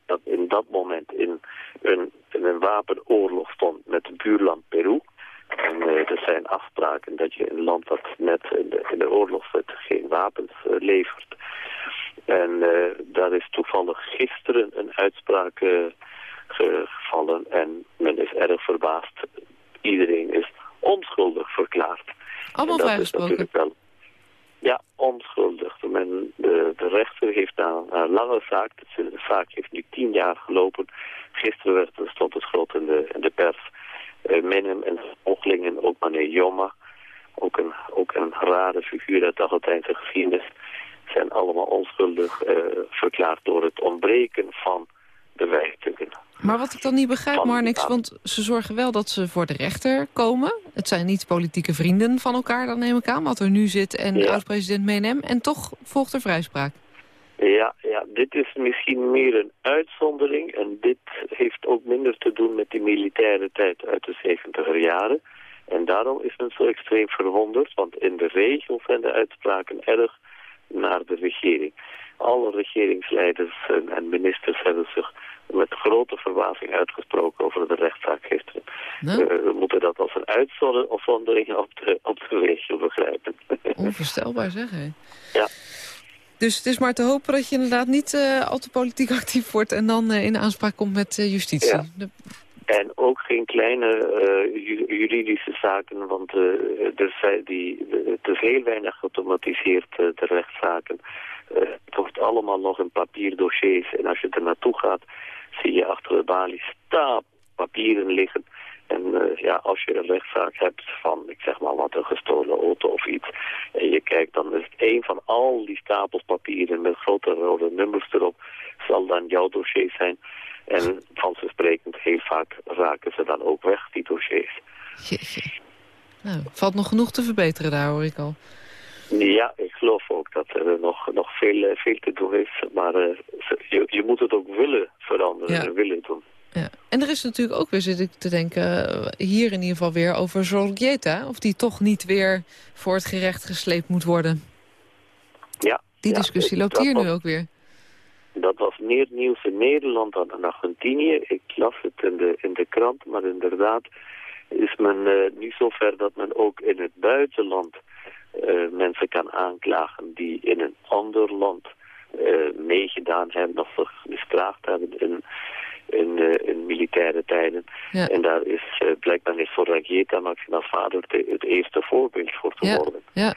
Dat in dat moment in een, in een wapenoorlog stond met het buurland Peru. En uh, er zijn afspraken dat je een land dat net in de, in de oorlog zit geen wapens uh, levert. En uh, daar is toevallig gisteren een uitspraak gevallen en men is erg verbaasd. Iedereen is onschuldig verklaard. Allemaal vrijgesproken? Wel, ja, onschuldig. Men, de, de rechter heeft na een lange zaak, de zaak heeft nu tien jaar gelopen. Gisteren werd, stond het groot in de, in de pers uh, Menem en volgelingen, ook meneer Joma, ook een, ook een rare figuur uit de Argentijnse geschiedenis zijn allemaal onschuldig verklaard door het ontbreken van bewijsstukken. Maar wat ik dan niet begrijp, Marnix, want ze zorgen wel dat ze voor de rechter komen. Het zijn niet politieke vrienden van elkaar, dan neem ik aan, wat er nu zit en ja. oud-president Menem. En toch volgt er vrijspraak. Ja, ja, dit is misschien meer een uitzondering. En dit heeft ook minder te doen met die militaire tijd uit de 70 jaren. En daarom is men zo extreem verwonderd, want in de regel zijn de uitspraken erg naar de regering. Alle regeringsleiders en ministers hebben zich met grote verbazing uitgesproken over de rechtszaak gisteren. Nou. Eh, we moeten dat als een uitzondering op de, op de regio begrijpen. Onvoorstelbaar zeg, hè? Ja. Dus het is maar te hopen dat je inderdaad niet uh, al te politiek actief wordt... en dan uh, in aanspraak komt met justitie. Ja. En ook geen kleine juridische zaken, want er zijn die, het is heel weinig geautomatiseerd, de rechtszaken. het wordt allemaal nog in papierdossiers. En als je er naartoe gaat, zie je achter de balie stap papieren liggen. En uh, ja, als je een rechtszaak hebt van, ik zeg maar wat, een gestolen auto of iets. En je kijkt, dan is het een van al die stapels papieren met grote rode nummers erop. Zal dan jouw dossier zijn. En vanzelfsprekend, heel vaak raken ze dan ook weg, die dossiers. Jeetje. Nou, valt nog genoeg te verbeteren daar, hoor ik al. Ja, ik geloof ook dat er nog, nog veel, eh, veel te doen is. Maar uh, je, je moet het ook willen veranderen en willen doen. Ja. En er is natuurlijk ook weer, zit ik te denken, eh, hier in ieder geval weer over Zorgieta. Of die toch niet weer voor het gerecht gesleept moet worden. Ja. Die discussie loopt hier nu ook weer. Dat was meer nieuws in Nederland dan in Argentinië. Ik las het in de, in de krant, maar inderdaad is men uh, nu zover dat men ook in het buitenland mensen kan aanklagen die in een ander land uh, meegedaan hebben of zich misdraagd hebben in, in, in militaire tijden. Ja. En daar is blijkbaar is voor Ragieta Maxima's vader het eerste voorbeeld voor geworden. Ja. Ja.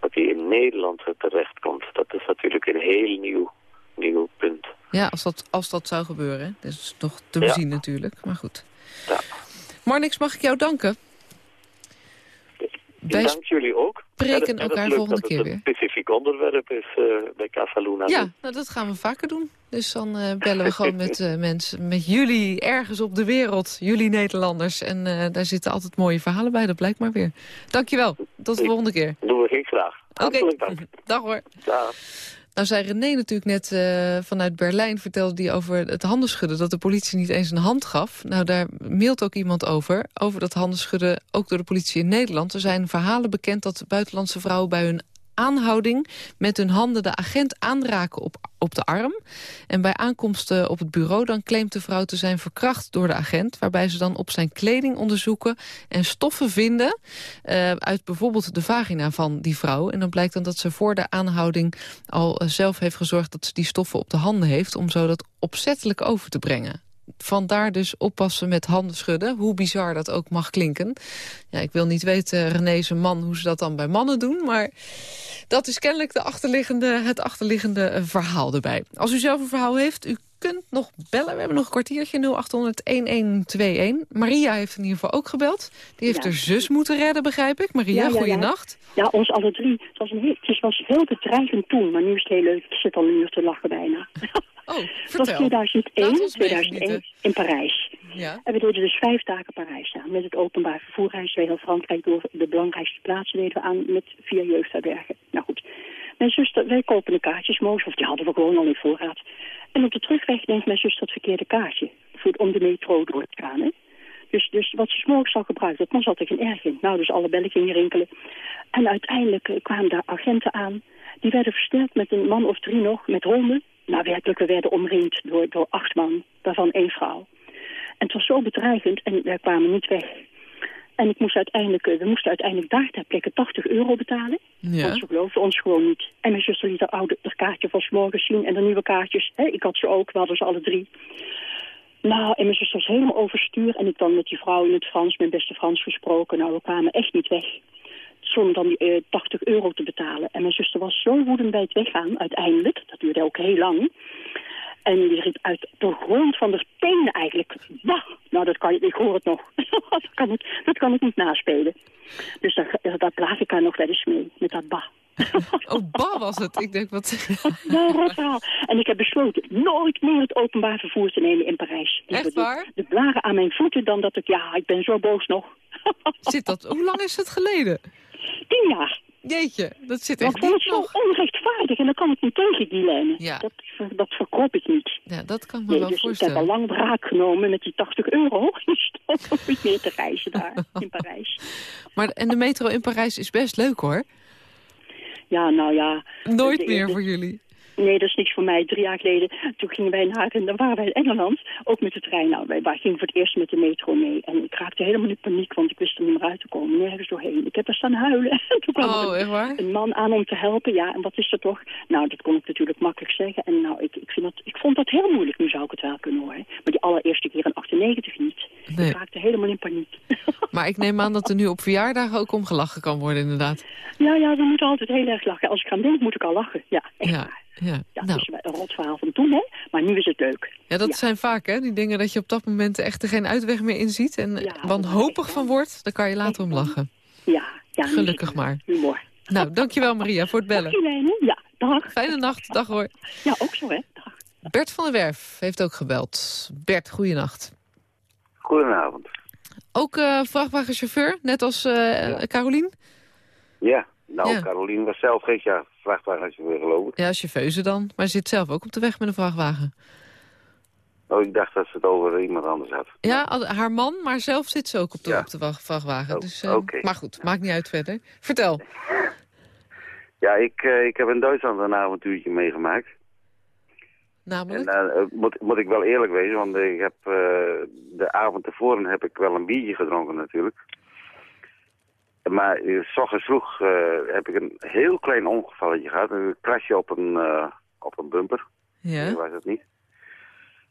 Dat hij in Nederland terechtkomt, dat is natuurlijk een heel nieuw, nieuw punt. Ja, als dat, als dat zou gebeuren. Dat is nog te bezien natuurlijk, maar goed. Ja. Marnix, mag ik jou danken? Wij Dank jullie ook. spreken elkaar volgende keer weer. een specifiek onderwerp is uh, bij Casa Luna. Ja, nou, dat gaan we vaker doen. Dus dan uh, bellen we gewoon met uh, mensen, met jullie ergens op de wereld. Jullie Nederlanders. En daar zitten altijd mooie verhalen bij, dat blijkt maar weer. Dankjewel. Tot de volgende keer. Doen we geen graag. Oké, okay. dag hoor. Dag. Nou zei René natuurlijk net uh, vanuit Berlijn, vertelde die over het handenschudden... dat de politie niet eens een hand gaf. Nou, daar mailt ook iemand over, over dat handenschudden... ook door de politie in Nederland. Er zijn verhalen bekend dat buitenlandse vrouwen bij hun aanhouding met hun handen de agent aanraken op, op de arm. En bij aankomst op het bureau dan claimt de vrouw te zijn verkracht door de agent... waarbij ze dan op zijn kleding onderzoeken en stoffen vinden... Uh, uit bijvoorbeeld de vagina van die vrouw. En dan blijkt dan dat ze voor de aanhouding al uh, zelf heeft gezorgd... dat ze die stoffen op de handen heeft om zo dat opzettelijk over te brengen vandaar dus oppassen met handen schudden. Hoe bizar dat ook mag klinken. Ja, ik wil niet weten, René zijn man, hoe ze dat dan bij mannen doen. Maar dat is kennelijk de achterliggende, het achterliggende eh, verhaal erbij. Als u zelf een verhaal heeft, u kunt nog bellen. We hebben nog een kwartiertje, 0800-1121. Maria heeft in ieder geval ook gebeld. Die heeft ja. haar zus moeten redden, begrijp ik. Maria, ja, ja, goeienacht. Ja. ja, ons alle drie. Het was, een heel, het was heel bedreigend toen, maar nu is het heel leuk. Ik zit al een uur te lachen bijna. Oh, vertel. Het was 2001, 2001 in Parijs. Ja. En we deden dus vijf dagen Parijs aan. Met het openbaar vervoer wij heel Frankrijk door de belangrijkste plaatsen deden we aan met vier jeugdherbergen. Nou goed. Mijn zuster, wij kopen de kaartjes morgens, of die hadden we gewoon al in voorraad. En op de terugweg denkt mijn zuster het verkeerde kaartje. Voor, om de metro door te gaan. Dus, dus wat ze s'morgens zou gebruiken, dat was altijd geen erg in. Nou, dus alle bellen gingen rinkelen. En uiteindelijk uh, kwamen daar agenten aan. Die werden versterkt met een man of drie nog, met honden. Nou, werkelijk, we werden omringd door, door acht man, daarvan één vrouw. En het was zo bedreigend en wij kwamen niet weg. En ik moest uiteindelijk, we moesten uiteindelijk daar ter plekke 80 euro betalen. Ja. Want ze geloofden ons gewoon niet. En mijn zuster liet haar oude haar kaartje van 's morgens zien en de nieuwe kaartjes. Hè, ik had ze ook, we hadden ze alle drie. Nou, en mijn zuster was helemaal overstuur. En ik dan met die vrouw in het Frans, mijn beste Frans gesproken. Nou, we kwamen echt niet weg. Zonder dan die uh, 80 euro te betalen. En mijn zuster was zo woedend bij het weggaan, uiteindelijk. Dat duurde ook heel lang. En die riep uit de grond van de tenen eigenlijk. Bah! Nou, dat kan, ik hoor het nog. dat, kan ik, dat kan ik niet naspelen. Dus daar plaat ik haar nog wel eens mee, met dat bah. oh, bah was het. Ik denk, wat... nou, verhaal. En ik heb besloten nooit meer het openbaar vervoer te nemen in Parijs. Echt waar? De, de blaren aan mijn voeten dan dat ik... Ja, ik ben zo boos nog. Zit dat... Hoe lang is het geleden? Tien jaar. Jeetje, dat zit echt vond het zo onrechtvaardig en dan kan ik niet tegen die lijnen. Ja. Dat, dat verkrop ik niet. Ja, dat kan ik me Nee, wel dus voorstellen. ik heb al lang wraak genomen met die 80 euro. Dus dan nooit meer te reizen daar in Parijs. Maar, en de metro in Parijs is best leuk, hoor. Ja, nou ja. Nooit De- meer de- voor jullie. Nee, dat is niks voor mij. Drie jaar geleden, toen gingen wij naar, en dan waren wij in Engeland, ook met de trein. Nou, wij, wij gingen voor het eerst met de metro mee. En ik raakte helemaal in paniek, want ik wist er niet meer uit te komen. Nergens doorheen. Ik heb er staan huilen. En toen kwam er Oh, echt waar? een man aan om te helpen. Ja, en wat is er toch? Nou, dat kon ik natuurlijk makkelijk zeggen. En nou, ik, ik, vind dat, ik vond dat heel moeilijk. Nu zou ik het wel kunnen hoor. Maar die allereerste keer in 98 niet. Nee. Ik raakte helemaal in paniek. Maar ik neem aan dat er nu op verjaardagen ook om gelachen kan worden, inderdaad. ja, ja, we moeten altijd heel erg lachen. Als ik aan denk, moet ik al lachen. Ja, echt Ja. Ja. Ja, Nou, is een rot verhaal van toen, hè. Maar nu is het leuk. ja, dat ja. zijn vaak, hè, die dingen dat je op dat moment echt er geen uitweg meer in ziet. En Ja, wanhopig echt, van wordt, daar kan je later om lachen. Ja, ja. Gelukkig maar. Humor. Nou, dankjewel Maria voor het bellen. Dankjewel, Ja, dag. Fijne nacht, dag hoor. Ja, ook zo, hè. Dag. Bert van der Werf heeft ook gebeld. Bert, goeienacht. Goedenavond. Ook eh, vrachtwagenchauffeur, net als eh Carolien? Ja, nou, Ja. Carolien was zelf geen ja, vrachtwagenchauffeur geloof ik. Ja, chauffeuse dan. Maar zit zelf ook op de weg met een vrachtwagen. Oh, ik dacht dat ze het over iemand anders had. Ja, haar man, maar zelf zit ze ook op de, Ja. op de wacht- vrachtwagen. Oh, dus, eh. Maar goed, maakt niet uit verder. Vertel. Ja, ik, eh, ik heb in Duitsland een avontuurtje meegemaakt. Namelijk? En eh, moet, moet ik wel eerlijk wezen, want ik heb de avond tevoren heb ik wel een biertje gedronken natuurlijk. Maar uh, s ochtends vroeg eh, heb ik een heel klein ongevalletje gehad. Een krasje op een, eh, op een bumper. ja. Nee, was het niet.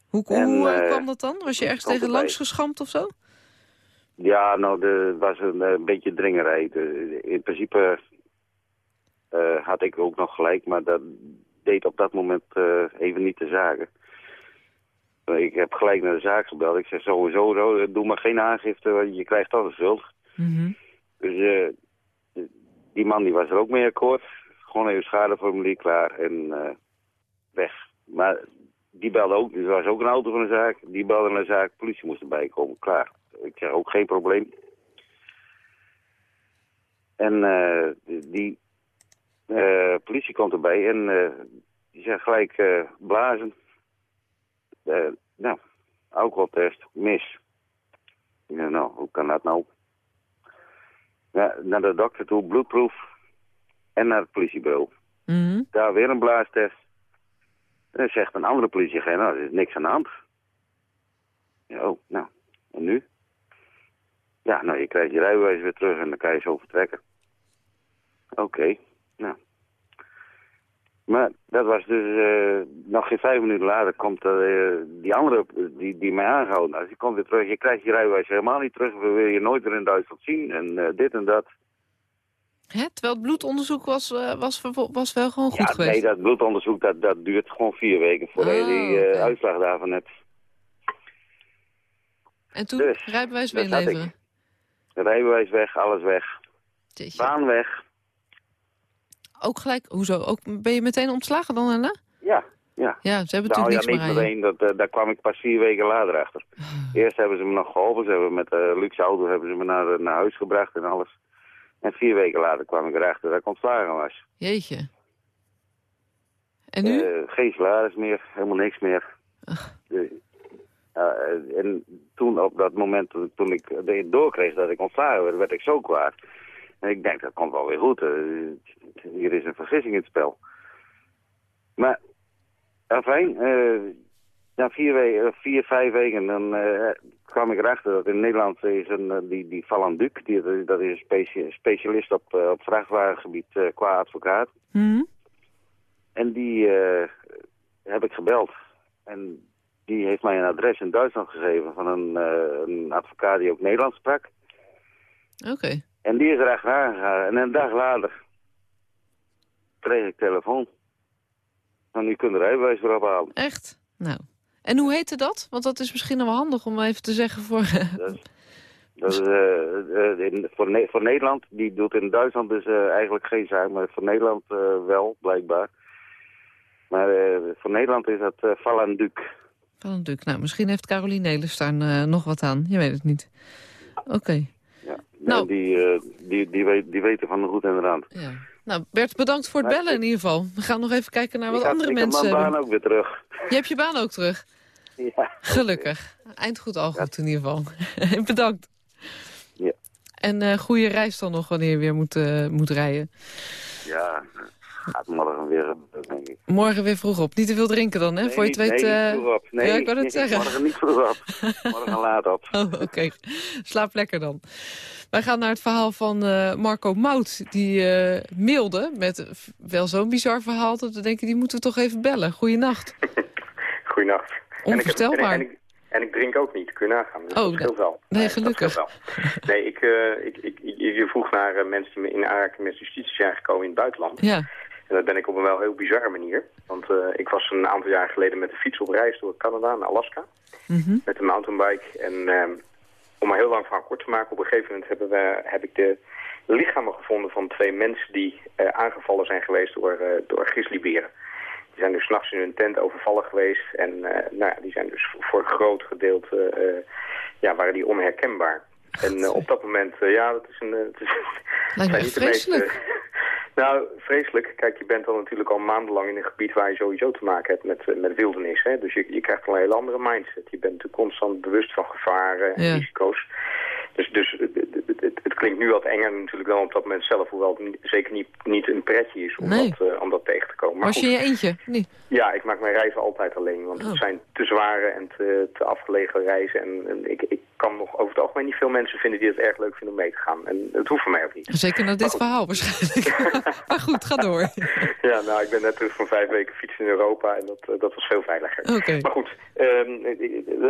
Hoe, en, hoe eh, eh, kwam dat dan? Was je ergens tegen langs geschampt of zo? Ja, nou, er was een, eh, beetje dringerij. De- in principe eh, had ik ook nog gelijk, maar dat deed op dat moment eh, even niet de zaken. Eh, Ik heb gelijk naar de zaak gebeld. Ik zeg sowieso, doe maar geen aangifte, want je krijgt een schuld. Mhm. Dus eh, die man die was er ook mee akkoord. Gewoon even schadeformulier klaar en eh, weg. Maar die belde ook, er was ook een auto van de zaak. Die belde naar de zaak, politie moest erbij komen, klaar. Ik zeg ook geen probleem. En eh, die politie komt erbij en die zegt gelijk blazen. Nou, alcoholtest, mis. Ik zeg, nou, hoe kan dat nou? Ja, naar de dokter toe, bloedproef en naar het politiebureau. Mhm. Daar weer een blaastest. En dan zegt een andere politieagent, nou, er is niks aan de hand. Ja, oh, nou, en nu? Ja, nou, je krijgt je rijbewijs weer terug en dan kan je zo vertrekken. Oké, nou. Maar dat was dus, eh, nog geen vijf minuten later komt eh, die andere die, die mij aangehouden had, die komt weer terug. Je krijgt je rijbewijs helemaal niet terug, we willen je nooit weer in Duitsland zien en eh, dit en dat. Hè? Terwijl het bloedonderzoek was, was, was wel gewoon goed ja, geweest. nee, dat bloedonderzoek dat, dat duurt gewoon vier weken voordat je Ah, die oké. uitslag daarvan hebt. En toen Dus, rijbewijs weer inleveren. Rijbewijs weg, alles weg. Baan weg. Ook gelijk, hoezo? Ook, ben je meteen ontslagen dan daarna? Ja, ja. Ja, ze hebben Nou natuurlijk ja, niks niet meer aan je. meteen. Dat, eh, daar kwam ik pas vier weken later achter. Eerst hebben ze me nog geholpen. Ze hebben met de luxe auto hebben ze me naar, naar huis gebracht en alles. En vier weken later kwam ik erachter dat ik ontslagen was. Jeetje. En nu? Eh, geen salaris meer, helemaal niks meer. Eh, en toen op dat moment, toen ik doorkreeg dat ik ontslagen werd, werd ik zo kwaad. Ik denk, dat komt wel weer goed. eh, hier is een vergissing in het spel. Maar, fijn. eh na vier, weken, vier, vijf weken dan eh, kwam ik erachter dat in Nederland is een, eh, die, die Van Duc, die, dat is een specia- specialist op, eh, op vrachtwagengebied eh, qua advocaat. Mhm. En die eh, heb ik gebeld. En die heeft mij een adres in Duitsland gegeven van een, eh, een advocaat die ook Nederlands sprak. Oké. En die is er achteraan gegaan. En een dag later kreeg ik telefoon. Nou, nu kun je de rijbewijs weer ophalen. Echt? Nou, en hoe heette dat? Want dat is misschien wel handig om even te zeggen voor... Dat is, uh, voor, voor, Nederland, die doet in Duitsland dus eigenlijk geen zaak, maar voor Nederland wel, blijkbaar. Maar voor Nederland is dat uh. Valenduk. Nou, misschien heeft Caroline Nelis daar nog wat aan. Je weet het niet. Oké. Nou. die, die, die, weet, die weten van de goed en de rand. Ja. Nou, Bert, bedankt voor het bellen in ieder geval. We gaan nog even kijken naar wat andere mensen hebben. Ik heb mijn baan ook weer terug. Je hebt je baan ook terug? Ja. Gelukkig. Eind goed, al goed in ieder geval. bedankt. Ja. En uh, goede reis dan nog wanneer je weer moet, uh, moet rijden. Ja, gaat morgen weer, denk ik. Morgen weer vroeg op. Niet te veel drinken dan, hè? Nee, voor je het weet... Nee, vroeg op. Nee, ja, ik wou het zeggen. morgen niet vroeg op. morgen laat op. Oh, Oké, slaap lekker dan. Wij gaan naar het verhaal van uh, Marco Mout. Die uh, mailde met wel zo'n bizar verhaal... dat we denken, die moeten we toch even bellen. Goeienacht. Goeienacht. Onvoorstelbaar. En ik, en, en, ik, drink ook niet, kun je nagaan. Dus oh, dat wel. Nee, gelukkig. Wel. Nee, ik, uh, ik, ik, je vroeg naar mensen die in aanraking met justitie zijn gekomen in het buitenland. Ja. En dat ben ik op een wel heel bizarre manier. Want uh, ik was een aantal jaar geleden met de fiets op reis door Canada naar Alaska. Mm -hmm. Met een mountainbike. En uh, om een heel lang verhaal kort te maken, op een gegeven moment hebben we, heb ik de lichamen gevonden van twee mensen die uh, aangevallen zijn geweest door, door grizzlyberen. Die zijn dus s'nachts in hun tent overvallen geweest. En nou ja, die zijn dus voor een groot gedeelte ja, waren die onherkenbaar. En op dat moment, ja, dat is een... het is, Lijkt me vreselijk. Nou, vreselijk. Kijk, je bent dan natuurlijk al maandenlang in een gebied waar je sowieso te maken hebt met, met wildernis. Hè? Dus je, je krijgt al een hele andere mindset. Je bent natuurlijk constant bewust van gevaren en Ja. risico's. Dus, dus het, het, klinkt nu wat enger natuurlijk dan op dat moment zelf. Hoewel het zeker niet, niet een pretje is om, Nee. dat, eh, om dat tegen te komen. Maar Was je je eentje? Nee. Ja, ik maak mijn reizen altijd alleen. Want Oh. het zijn te zware en te, te afgelegen reizen. En, en ik, ik kan nog over het algemeen niet veel mensen vinden die het erg leuk vinden om mee te gaan. En het hoeft voor mij ook niet. Zeker naar dit verhaal waarschijnlijk. maar goed, ga door. Ja, nou, ik ben net terug van vijf weken fietsen in Europa en dat, eh, dat was veel veiliger. Oké. Maar goed, ehm,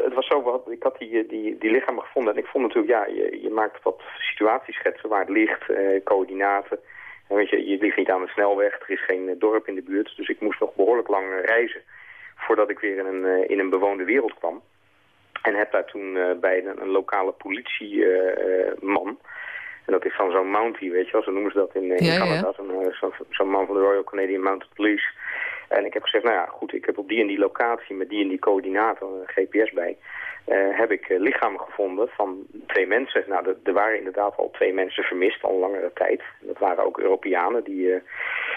het was zo, wat, ik had die, die, die lichamen gevonden en ik vond natuurlijk, ja, je, je maakt wat situatieschetsen waar het ligt, eh, coördinaten. En weet je, je ligt niet aan de snelweg, er is geen eh, dorp in de buurt, dus ik moest nog behoorlijk lang eh, reizen voordat ik weer in een, eh, in een bewoonde wereld kwam. En heb daar toen eh, bij een, een lokale politieman, en dat is dan zo'n Mountie, weet je wel, zo noemen ze dat in, eh, in Ja, ja. Canada, zo'n eh, man van de Royal Canadian Mounted Police. En ik heb gezegd, nou ja, goed, ik heb op die en die locatie met die en die coördinaten, een GPS bij, eh, heb ik eh, lichamen gevonden van twee mensen. Nou, er- waren inderdaad al twee mensen vermist, al langere tijd. Dat waren ook Europeanen die eh,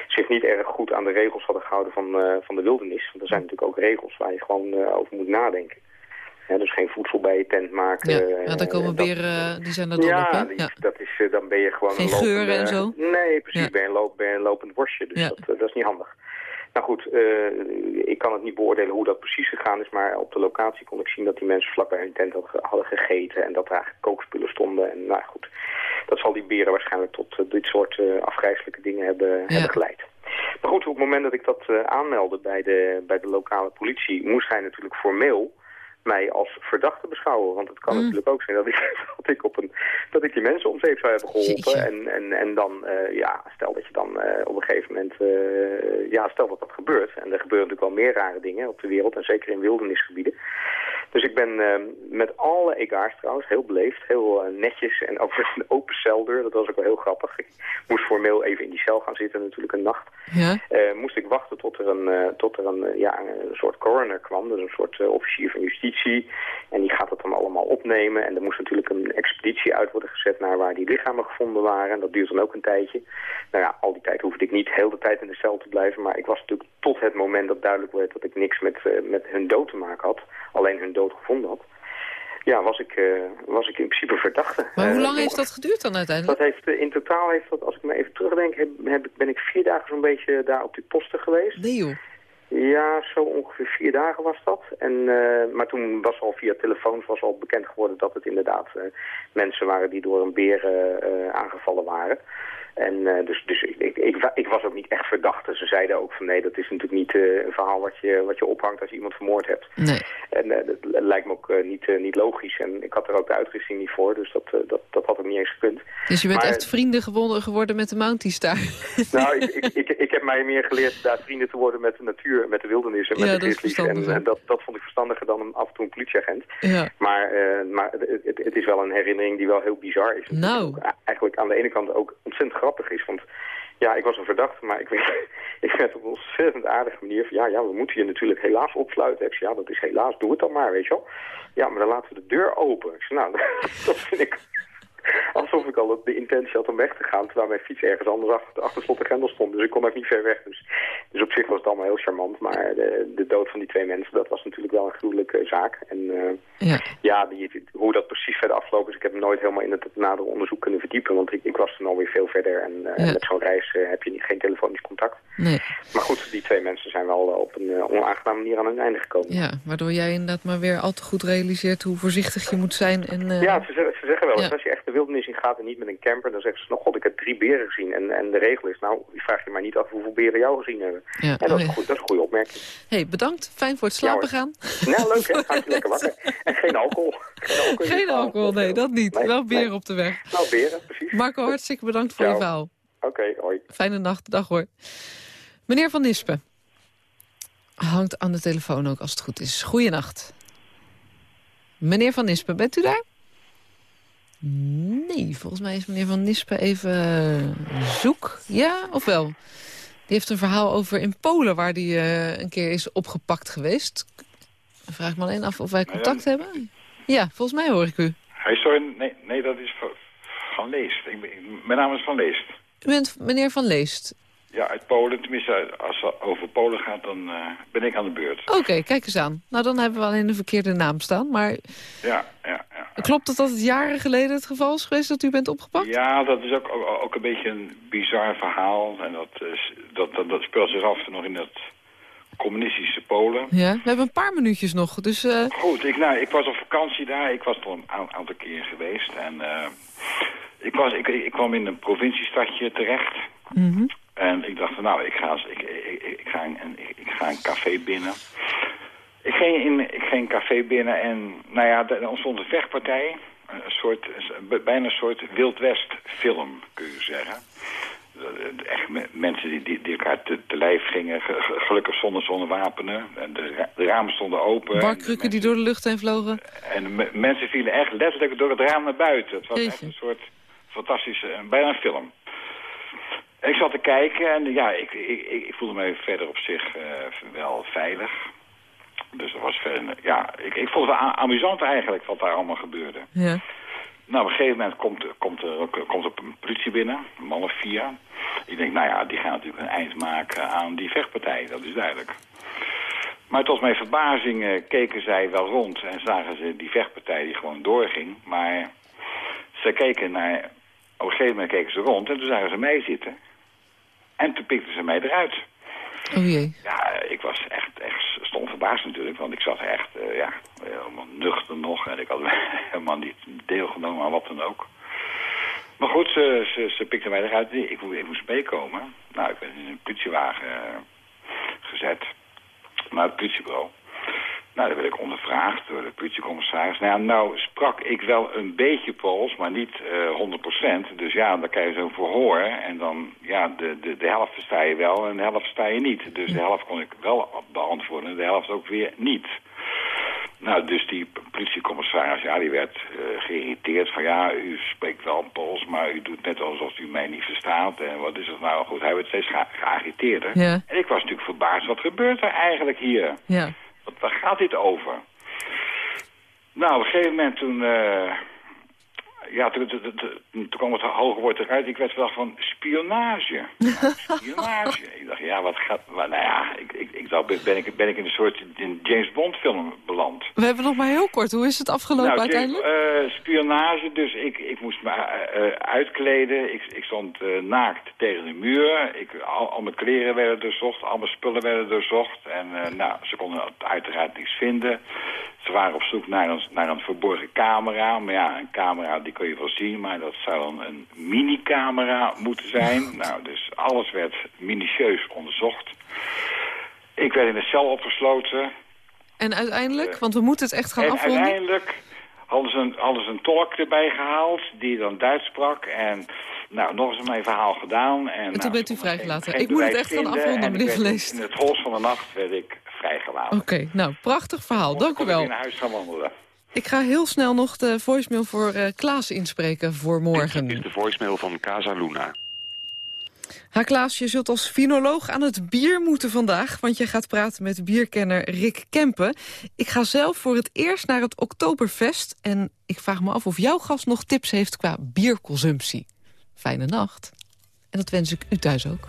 zich niet erg goed aan de regels hadden gehouden van, eh, van de wildernis. Want er zijn natuurlijk ook regels waar je gewoon eh, over moet nadenken. Hè, dus geen voedsel bij je tent maken. Ja, eh, ja daar komen dat- beren, die zijn dol ja, op, hè? Ja. dat is, eh, dan ben je gewoon Geen een lopende- geuren en zo? Nee, precies. Ja. Ben, je een loop, ben je een lopend worstje. Dus Ja. dat, eh, dat is niet handig. Nou goed, eh, ik kan het niet beoordelen hoe dat precies gegaan is, maar op de locatie kon ik zien dat die mensen vlakbij hun tent hadden, gegeten en dat er eigenlijk kookspullen stonden. En nou goed, dat zal die beren waarschijnlijk tot eh, dit soort eh, afgrijzelijke dingen hebben, hebben geleid. Maar goed, op het moment dat ik dat eh, aanmeldde bij de, bij de lokale politie, moest hij natuurlijk formeel mij als verdachte beschouwen. Want het kan Mm. natuurlijk ook zijn dat ik, dat ik, op een, dat ik die mensen om zeep zou hebben geholpen. En, en, en dan, eh, ja, stel dat je dan eh, op een gegeven moment, eh, ja, stel dat dat gebeurt. En er gebeuren natuurlijk wel meer rare dingen op de wereld. En zeker in wildernisgebieden. Dus ik ben met alle egaars trouwens, heel beleefd, heel netjes en over een open celdeur. Dat was ook wel heel grappig. Ik moest formeel even in die cel gaan zitten natuurlijk een nacht. Ja? Moest ik wachten tot er een, tot er een, ja, een soort coroner kwam, dus een soort officier van justitie. En die gaat het dan allemaal opnemen. En er moest natuurlijk een expeditie uit worden gezet naar waar die lichamen gevonden waren. En dat duurt dan ook een tijdje. Nou ja, al die tijd hoefde ik niet heel de tijd in de cel te blijven. Maar ik was natuurlijk tot het moment dat duidelijk werd dat ik niks met, eh, met hun dood te maken had. Alleen hun dood gevonden had. Ja, was ik, eh, was ik in principe verdachte. Maar hoe Eh, lang heeft dat geduurd dan uiteindelijk? dat heeft, in totaal heeft dat, als ik me even terugdenk, heb, heb, ben ik vier dagen zo'n beetje daar op die posten geweest. Nee joh. Ja, zo ongeveer vier dagen was dat. En, eh, maar toen was al via telefoons was al bekend geworden dat het inderdaad eh, mensen waren die door een beer eh, aangevallen waren. En eh, dus, dus ik, ik, ik, wa- ik was ook niet echt verdacht. verdachte. Ze zeiden ook van nee, dat is natuurlijk niet uh, een verhaal wat je, wat je ophangt als je iemand vermoord hebt. Nee. En uh, dat lijkt me ook niet, niet logisch. En ik had er ook de uitrusting niet voor, dus dat, dat, dat had ook niet eens gekund. Dus je bent echt vrienden gewonnen, geworden met de Mounties daar? Nou, ik, ik, ik, ik, heb mij meer geleerd daar vrienden te worden met de natuur, met de wildernis en met ja, de grizzlies. En, en dat, dat vond ik verstandiger dan een, af en toe een politieagent. Ja. Maar, maar het, het, het, is wel een herinnering die wel heel bizar is. Nou. Eigenlijk aan de ene kant ook ontzettend grappig is, want ja, ik was een verdachte, maar ik, werd, ik werd op een ontzettend aardige manier van... ja, ja, we moeten je natuurlijk helaas opsluiten. Ik zei, ja, dat is helaas, doe het dan maar, weet je wel. Ja, maar dan laten we de deur open. Ik zei, nou, dat vind ik alsof ik al de intentie had om weg te gaan... terwijl mijn fiets ergens anders achter, achter slot en grendel stond. Dus ik kon ook niet ver weg. Dus, dus op zich was het allemaal heel charmant. Maar de, de dood van die twee mensen, dat was natuurlijk wel een gruwelijke zaak. En uh, ja, ja die, hoe dat precies verder afgelopen is... ik heb hem nooit helemaal in het nadere onderzoek kunnen verdiepen. Want ik, ik was toen alweer veel verder. En uh, Ja. met zo'n reis uh, heb je niet, geen telefonisch contact. nee. Maar goed, die twee mensen zijn wel op een onaangename manier aan hun einde gekomen. Ja, waardoor jij inderdaad maar weer al te goed realiseert hoe voorzichtig je moet zijn. En, Ja, ze ze zeggen wel eens, Ja. als je echt de wildernis in gaat en niet met een camper, dan zeggen ze, nog god, ik heb drie beren gezien. En, en de regel is, nou, je vraagt je maar niet af hoeveel beren jou gezien hebben. Ja, En dat oh is, ja. goed, dat is een goede opmerking. hey, bedankt. Fijn voor het slapen gaan. Nou, leuk hè, gaat je lekker wakker. En geen alcohol. Geen alcohol, Geen nee, dat niet. Nee, Wel beren nee. op de weg. Nou, beren, precies. Marco, hartstikke bedankt voor je Ciao. verhaal. Oké, hoi. Fijne nacht, dag hoor. Meneer Van Nispen. Hangt aan de telefoon ook als het goed is. Goeienacht. Meneer Van Nispen, bent u daar? Nee, volgens mij is meneer Van Nispen even eh, zoek. Ja, of wel? Die heeft een verhaal over in Polen waar hij eh, een keer is opgepakt geweest. Vraag ik me alleen af of wij contact hebben. Ja, volgens mij hoor ik u. Hij sorry, nee, nee, dat is van, Leest. Ik, ben- mijn naam is Van Leest. U bent meneer Van Leest. Ja, uit Polen. Tenminste, als het over Polen gaat, dan eh, ben ik aan de beurt. Oké, kijk eens aan. Nou, dan hebben we alleen de verkeerde naam staan. Maar ja, ja. Klopt het dat het jaren geleden het geval is geweest dat u bent opgepakt? Ja, dat is ook, ook, ook een beetje een bizar verhaal. En dat, is, dat, dat, dat speelt zich af nog in het communistische Polen. Ja, we hebben een paar minuutjes nog, dus... eh, Goed, ik, nou, ik was op vakantie daar. Ik was er een aantal keer geweest. En eh, ik, was, ik, ik kwam in een provinciestadje terecht. mhm. En ik dacht van nou, ik ga, ik, ik, ik, ik ga, een, ik, ik ga een café binnen. Ik ging, in, ik ging een café binnen en nou ja, er ontstond een vechtpartij. Een soort, bijna een soort Wild West film, kun je zeggen. Echt me- mensen die, die, die elkaar te, te lijf gingen, ge- ge- gelukkig zonder, zonder wapenen. En de, de ramen stonden open. Barkrukken die door de lucht heen vlogen. en me- mensen vielen echt letterlijk door het raam naar buiten. Het was echt een soort fantastische, eh, bijna een film. En ik zat te kijken en ja, ik, ik, ik, ik voelde me verder op zich eh, wel veilig. Dus dat was verder, ja, ik, ik vond het amusant eigenlijk wat daar allemaal gebeurde. Ja. Nou, op een gegeven moment komt, komt, er, komt er een politie binnen, een man of vier. Ik denk, nou ja, die gaan natuurlijk een eind maken aan die vechtpartij, dat is duidelijk. Maar tot mijn verbazing eh, keken zij wel rond en zagen ze die vechtpartij die gewoon doorging. Maar ze keken naar, op een gegeven moment keken ze rond en toen zagen ze mij zitten. En toen pikten ze mij eruit. Oh jee. Ja, ik was echt, echt stom verbaasd natuurlijk, want ik zat echt, eh, ja, helemaal nuchter nog en ik had helemaal niet deelgenomen aan wat dan ook. Maar goed, ze, ze, ze pikten mij eruit. Ik, ik moest meekomen. Nou, ik ben in een politiewagen eh, gezet naar het politiebureau. Nou, daar werd ik ondervraagd door de politiecommissaris. Nou, nou sprak ik wel een beetje Pools, maar niet eh 100%. Dus ja, dan krijg je zo'n verhoor. En dan, ja, de, de, de helft versta je wel en de helft versta je niet. Dus de helft kon ik wel beantwoorden, de helft ook weer niet. Nou, dus die politiecommissaris, ja, die werd eh, geïrriteerd van... ja, u spreekt wel Pools, maar u doet net alsof u mij niet verstaat. En wat is het nou? Goed, hij werd steeds ge- geagiteerder. Ja. En ik was natuurlijk verbaasd, wat gebeurt er eigenlijk hier? Ja. Waar gaat dit over? Nou, op een gegeven moment toen... eh, ja, toen, toen, toen, toen kwam het hoge woord eruit. Ik werd wel van spionage. Spionage. ik dacht, ja, wat gaat... Maar, nou ja, ik, ik, ik dacht, ben ik, ben ik in een soort in James Bond film beland. We hebben nog maar heel kort. Hoe is het afgelopen Nou, uiteindelijk? eh, spionage, dus ik, ik moest me eh, eh, uitkleden. Ik, ik stond naakt tegen de muur. Ik, al, al mijn kleren werden doorzocht, al mijn spullen werden doorzocht. En nou, ze konden uiteraard niets vinden. Ze waren op zoek naar een, naar een verborgen camera. Maar ja, een camera die kun je wel zien, maar dat zou dan een mini-camera moeten zijn. Nou, dus alles werd minutieus onderzocht. Ik werd in de cel opgesloten. En uiteindelijk? Want we moeten het echt gaan en afronden. uiteindelijk hadden ze, een, hadden ze een tolk erbij gehaald die dan Duits sprak. En nou, nog eens mijn verhaal gedaan. En, En nou, toen bent u vrijgelaten. Ik moet het echt gaan afronden, en meneer ik Van werd Leest. In het holst van de nacht werd ik vrijgelaten. Oké, nou, prachtig verhaal. Dank u wel. naar huis gaan wandelen. Ik ga heel snel nog de voicemail voor eh, Klaas inspreken voor morgen. Dit is de voicemail van Casa Luna. Ha Klaas, je zult als finoloog aan het bier moeten vandaag... want je gaat praten met bierkenner Rick Kempen. Ik ga zelf voor het eerst naar het Oktoberfest... en ik vraag me af of jouw gast nog tips heeft qua bierconsumptie. Fijne nacht. En dat wens ik u thuis ook.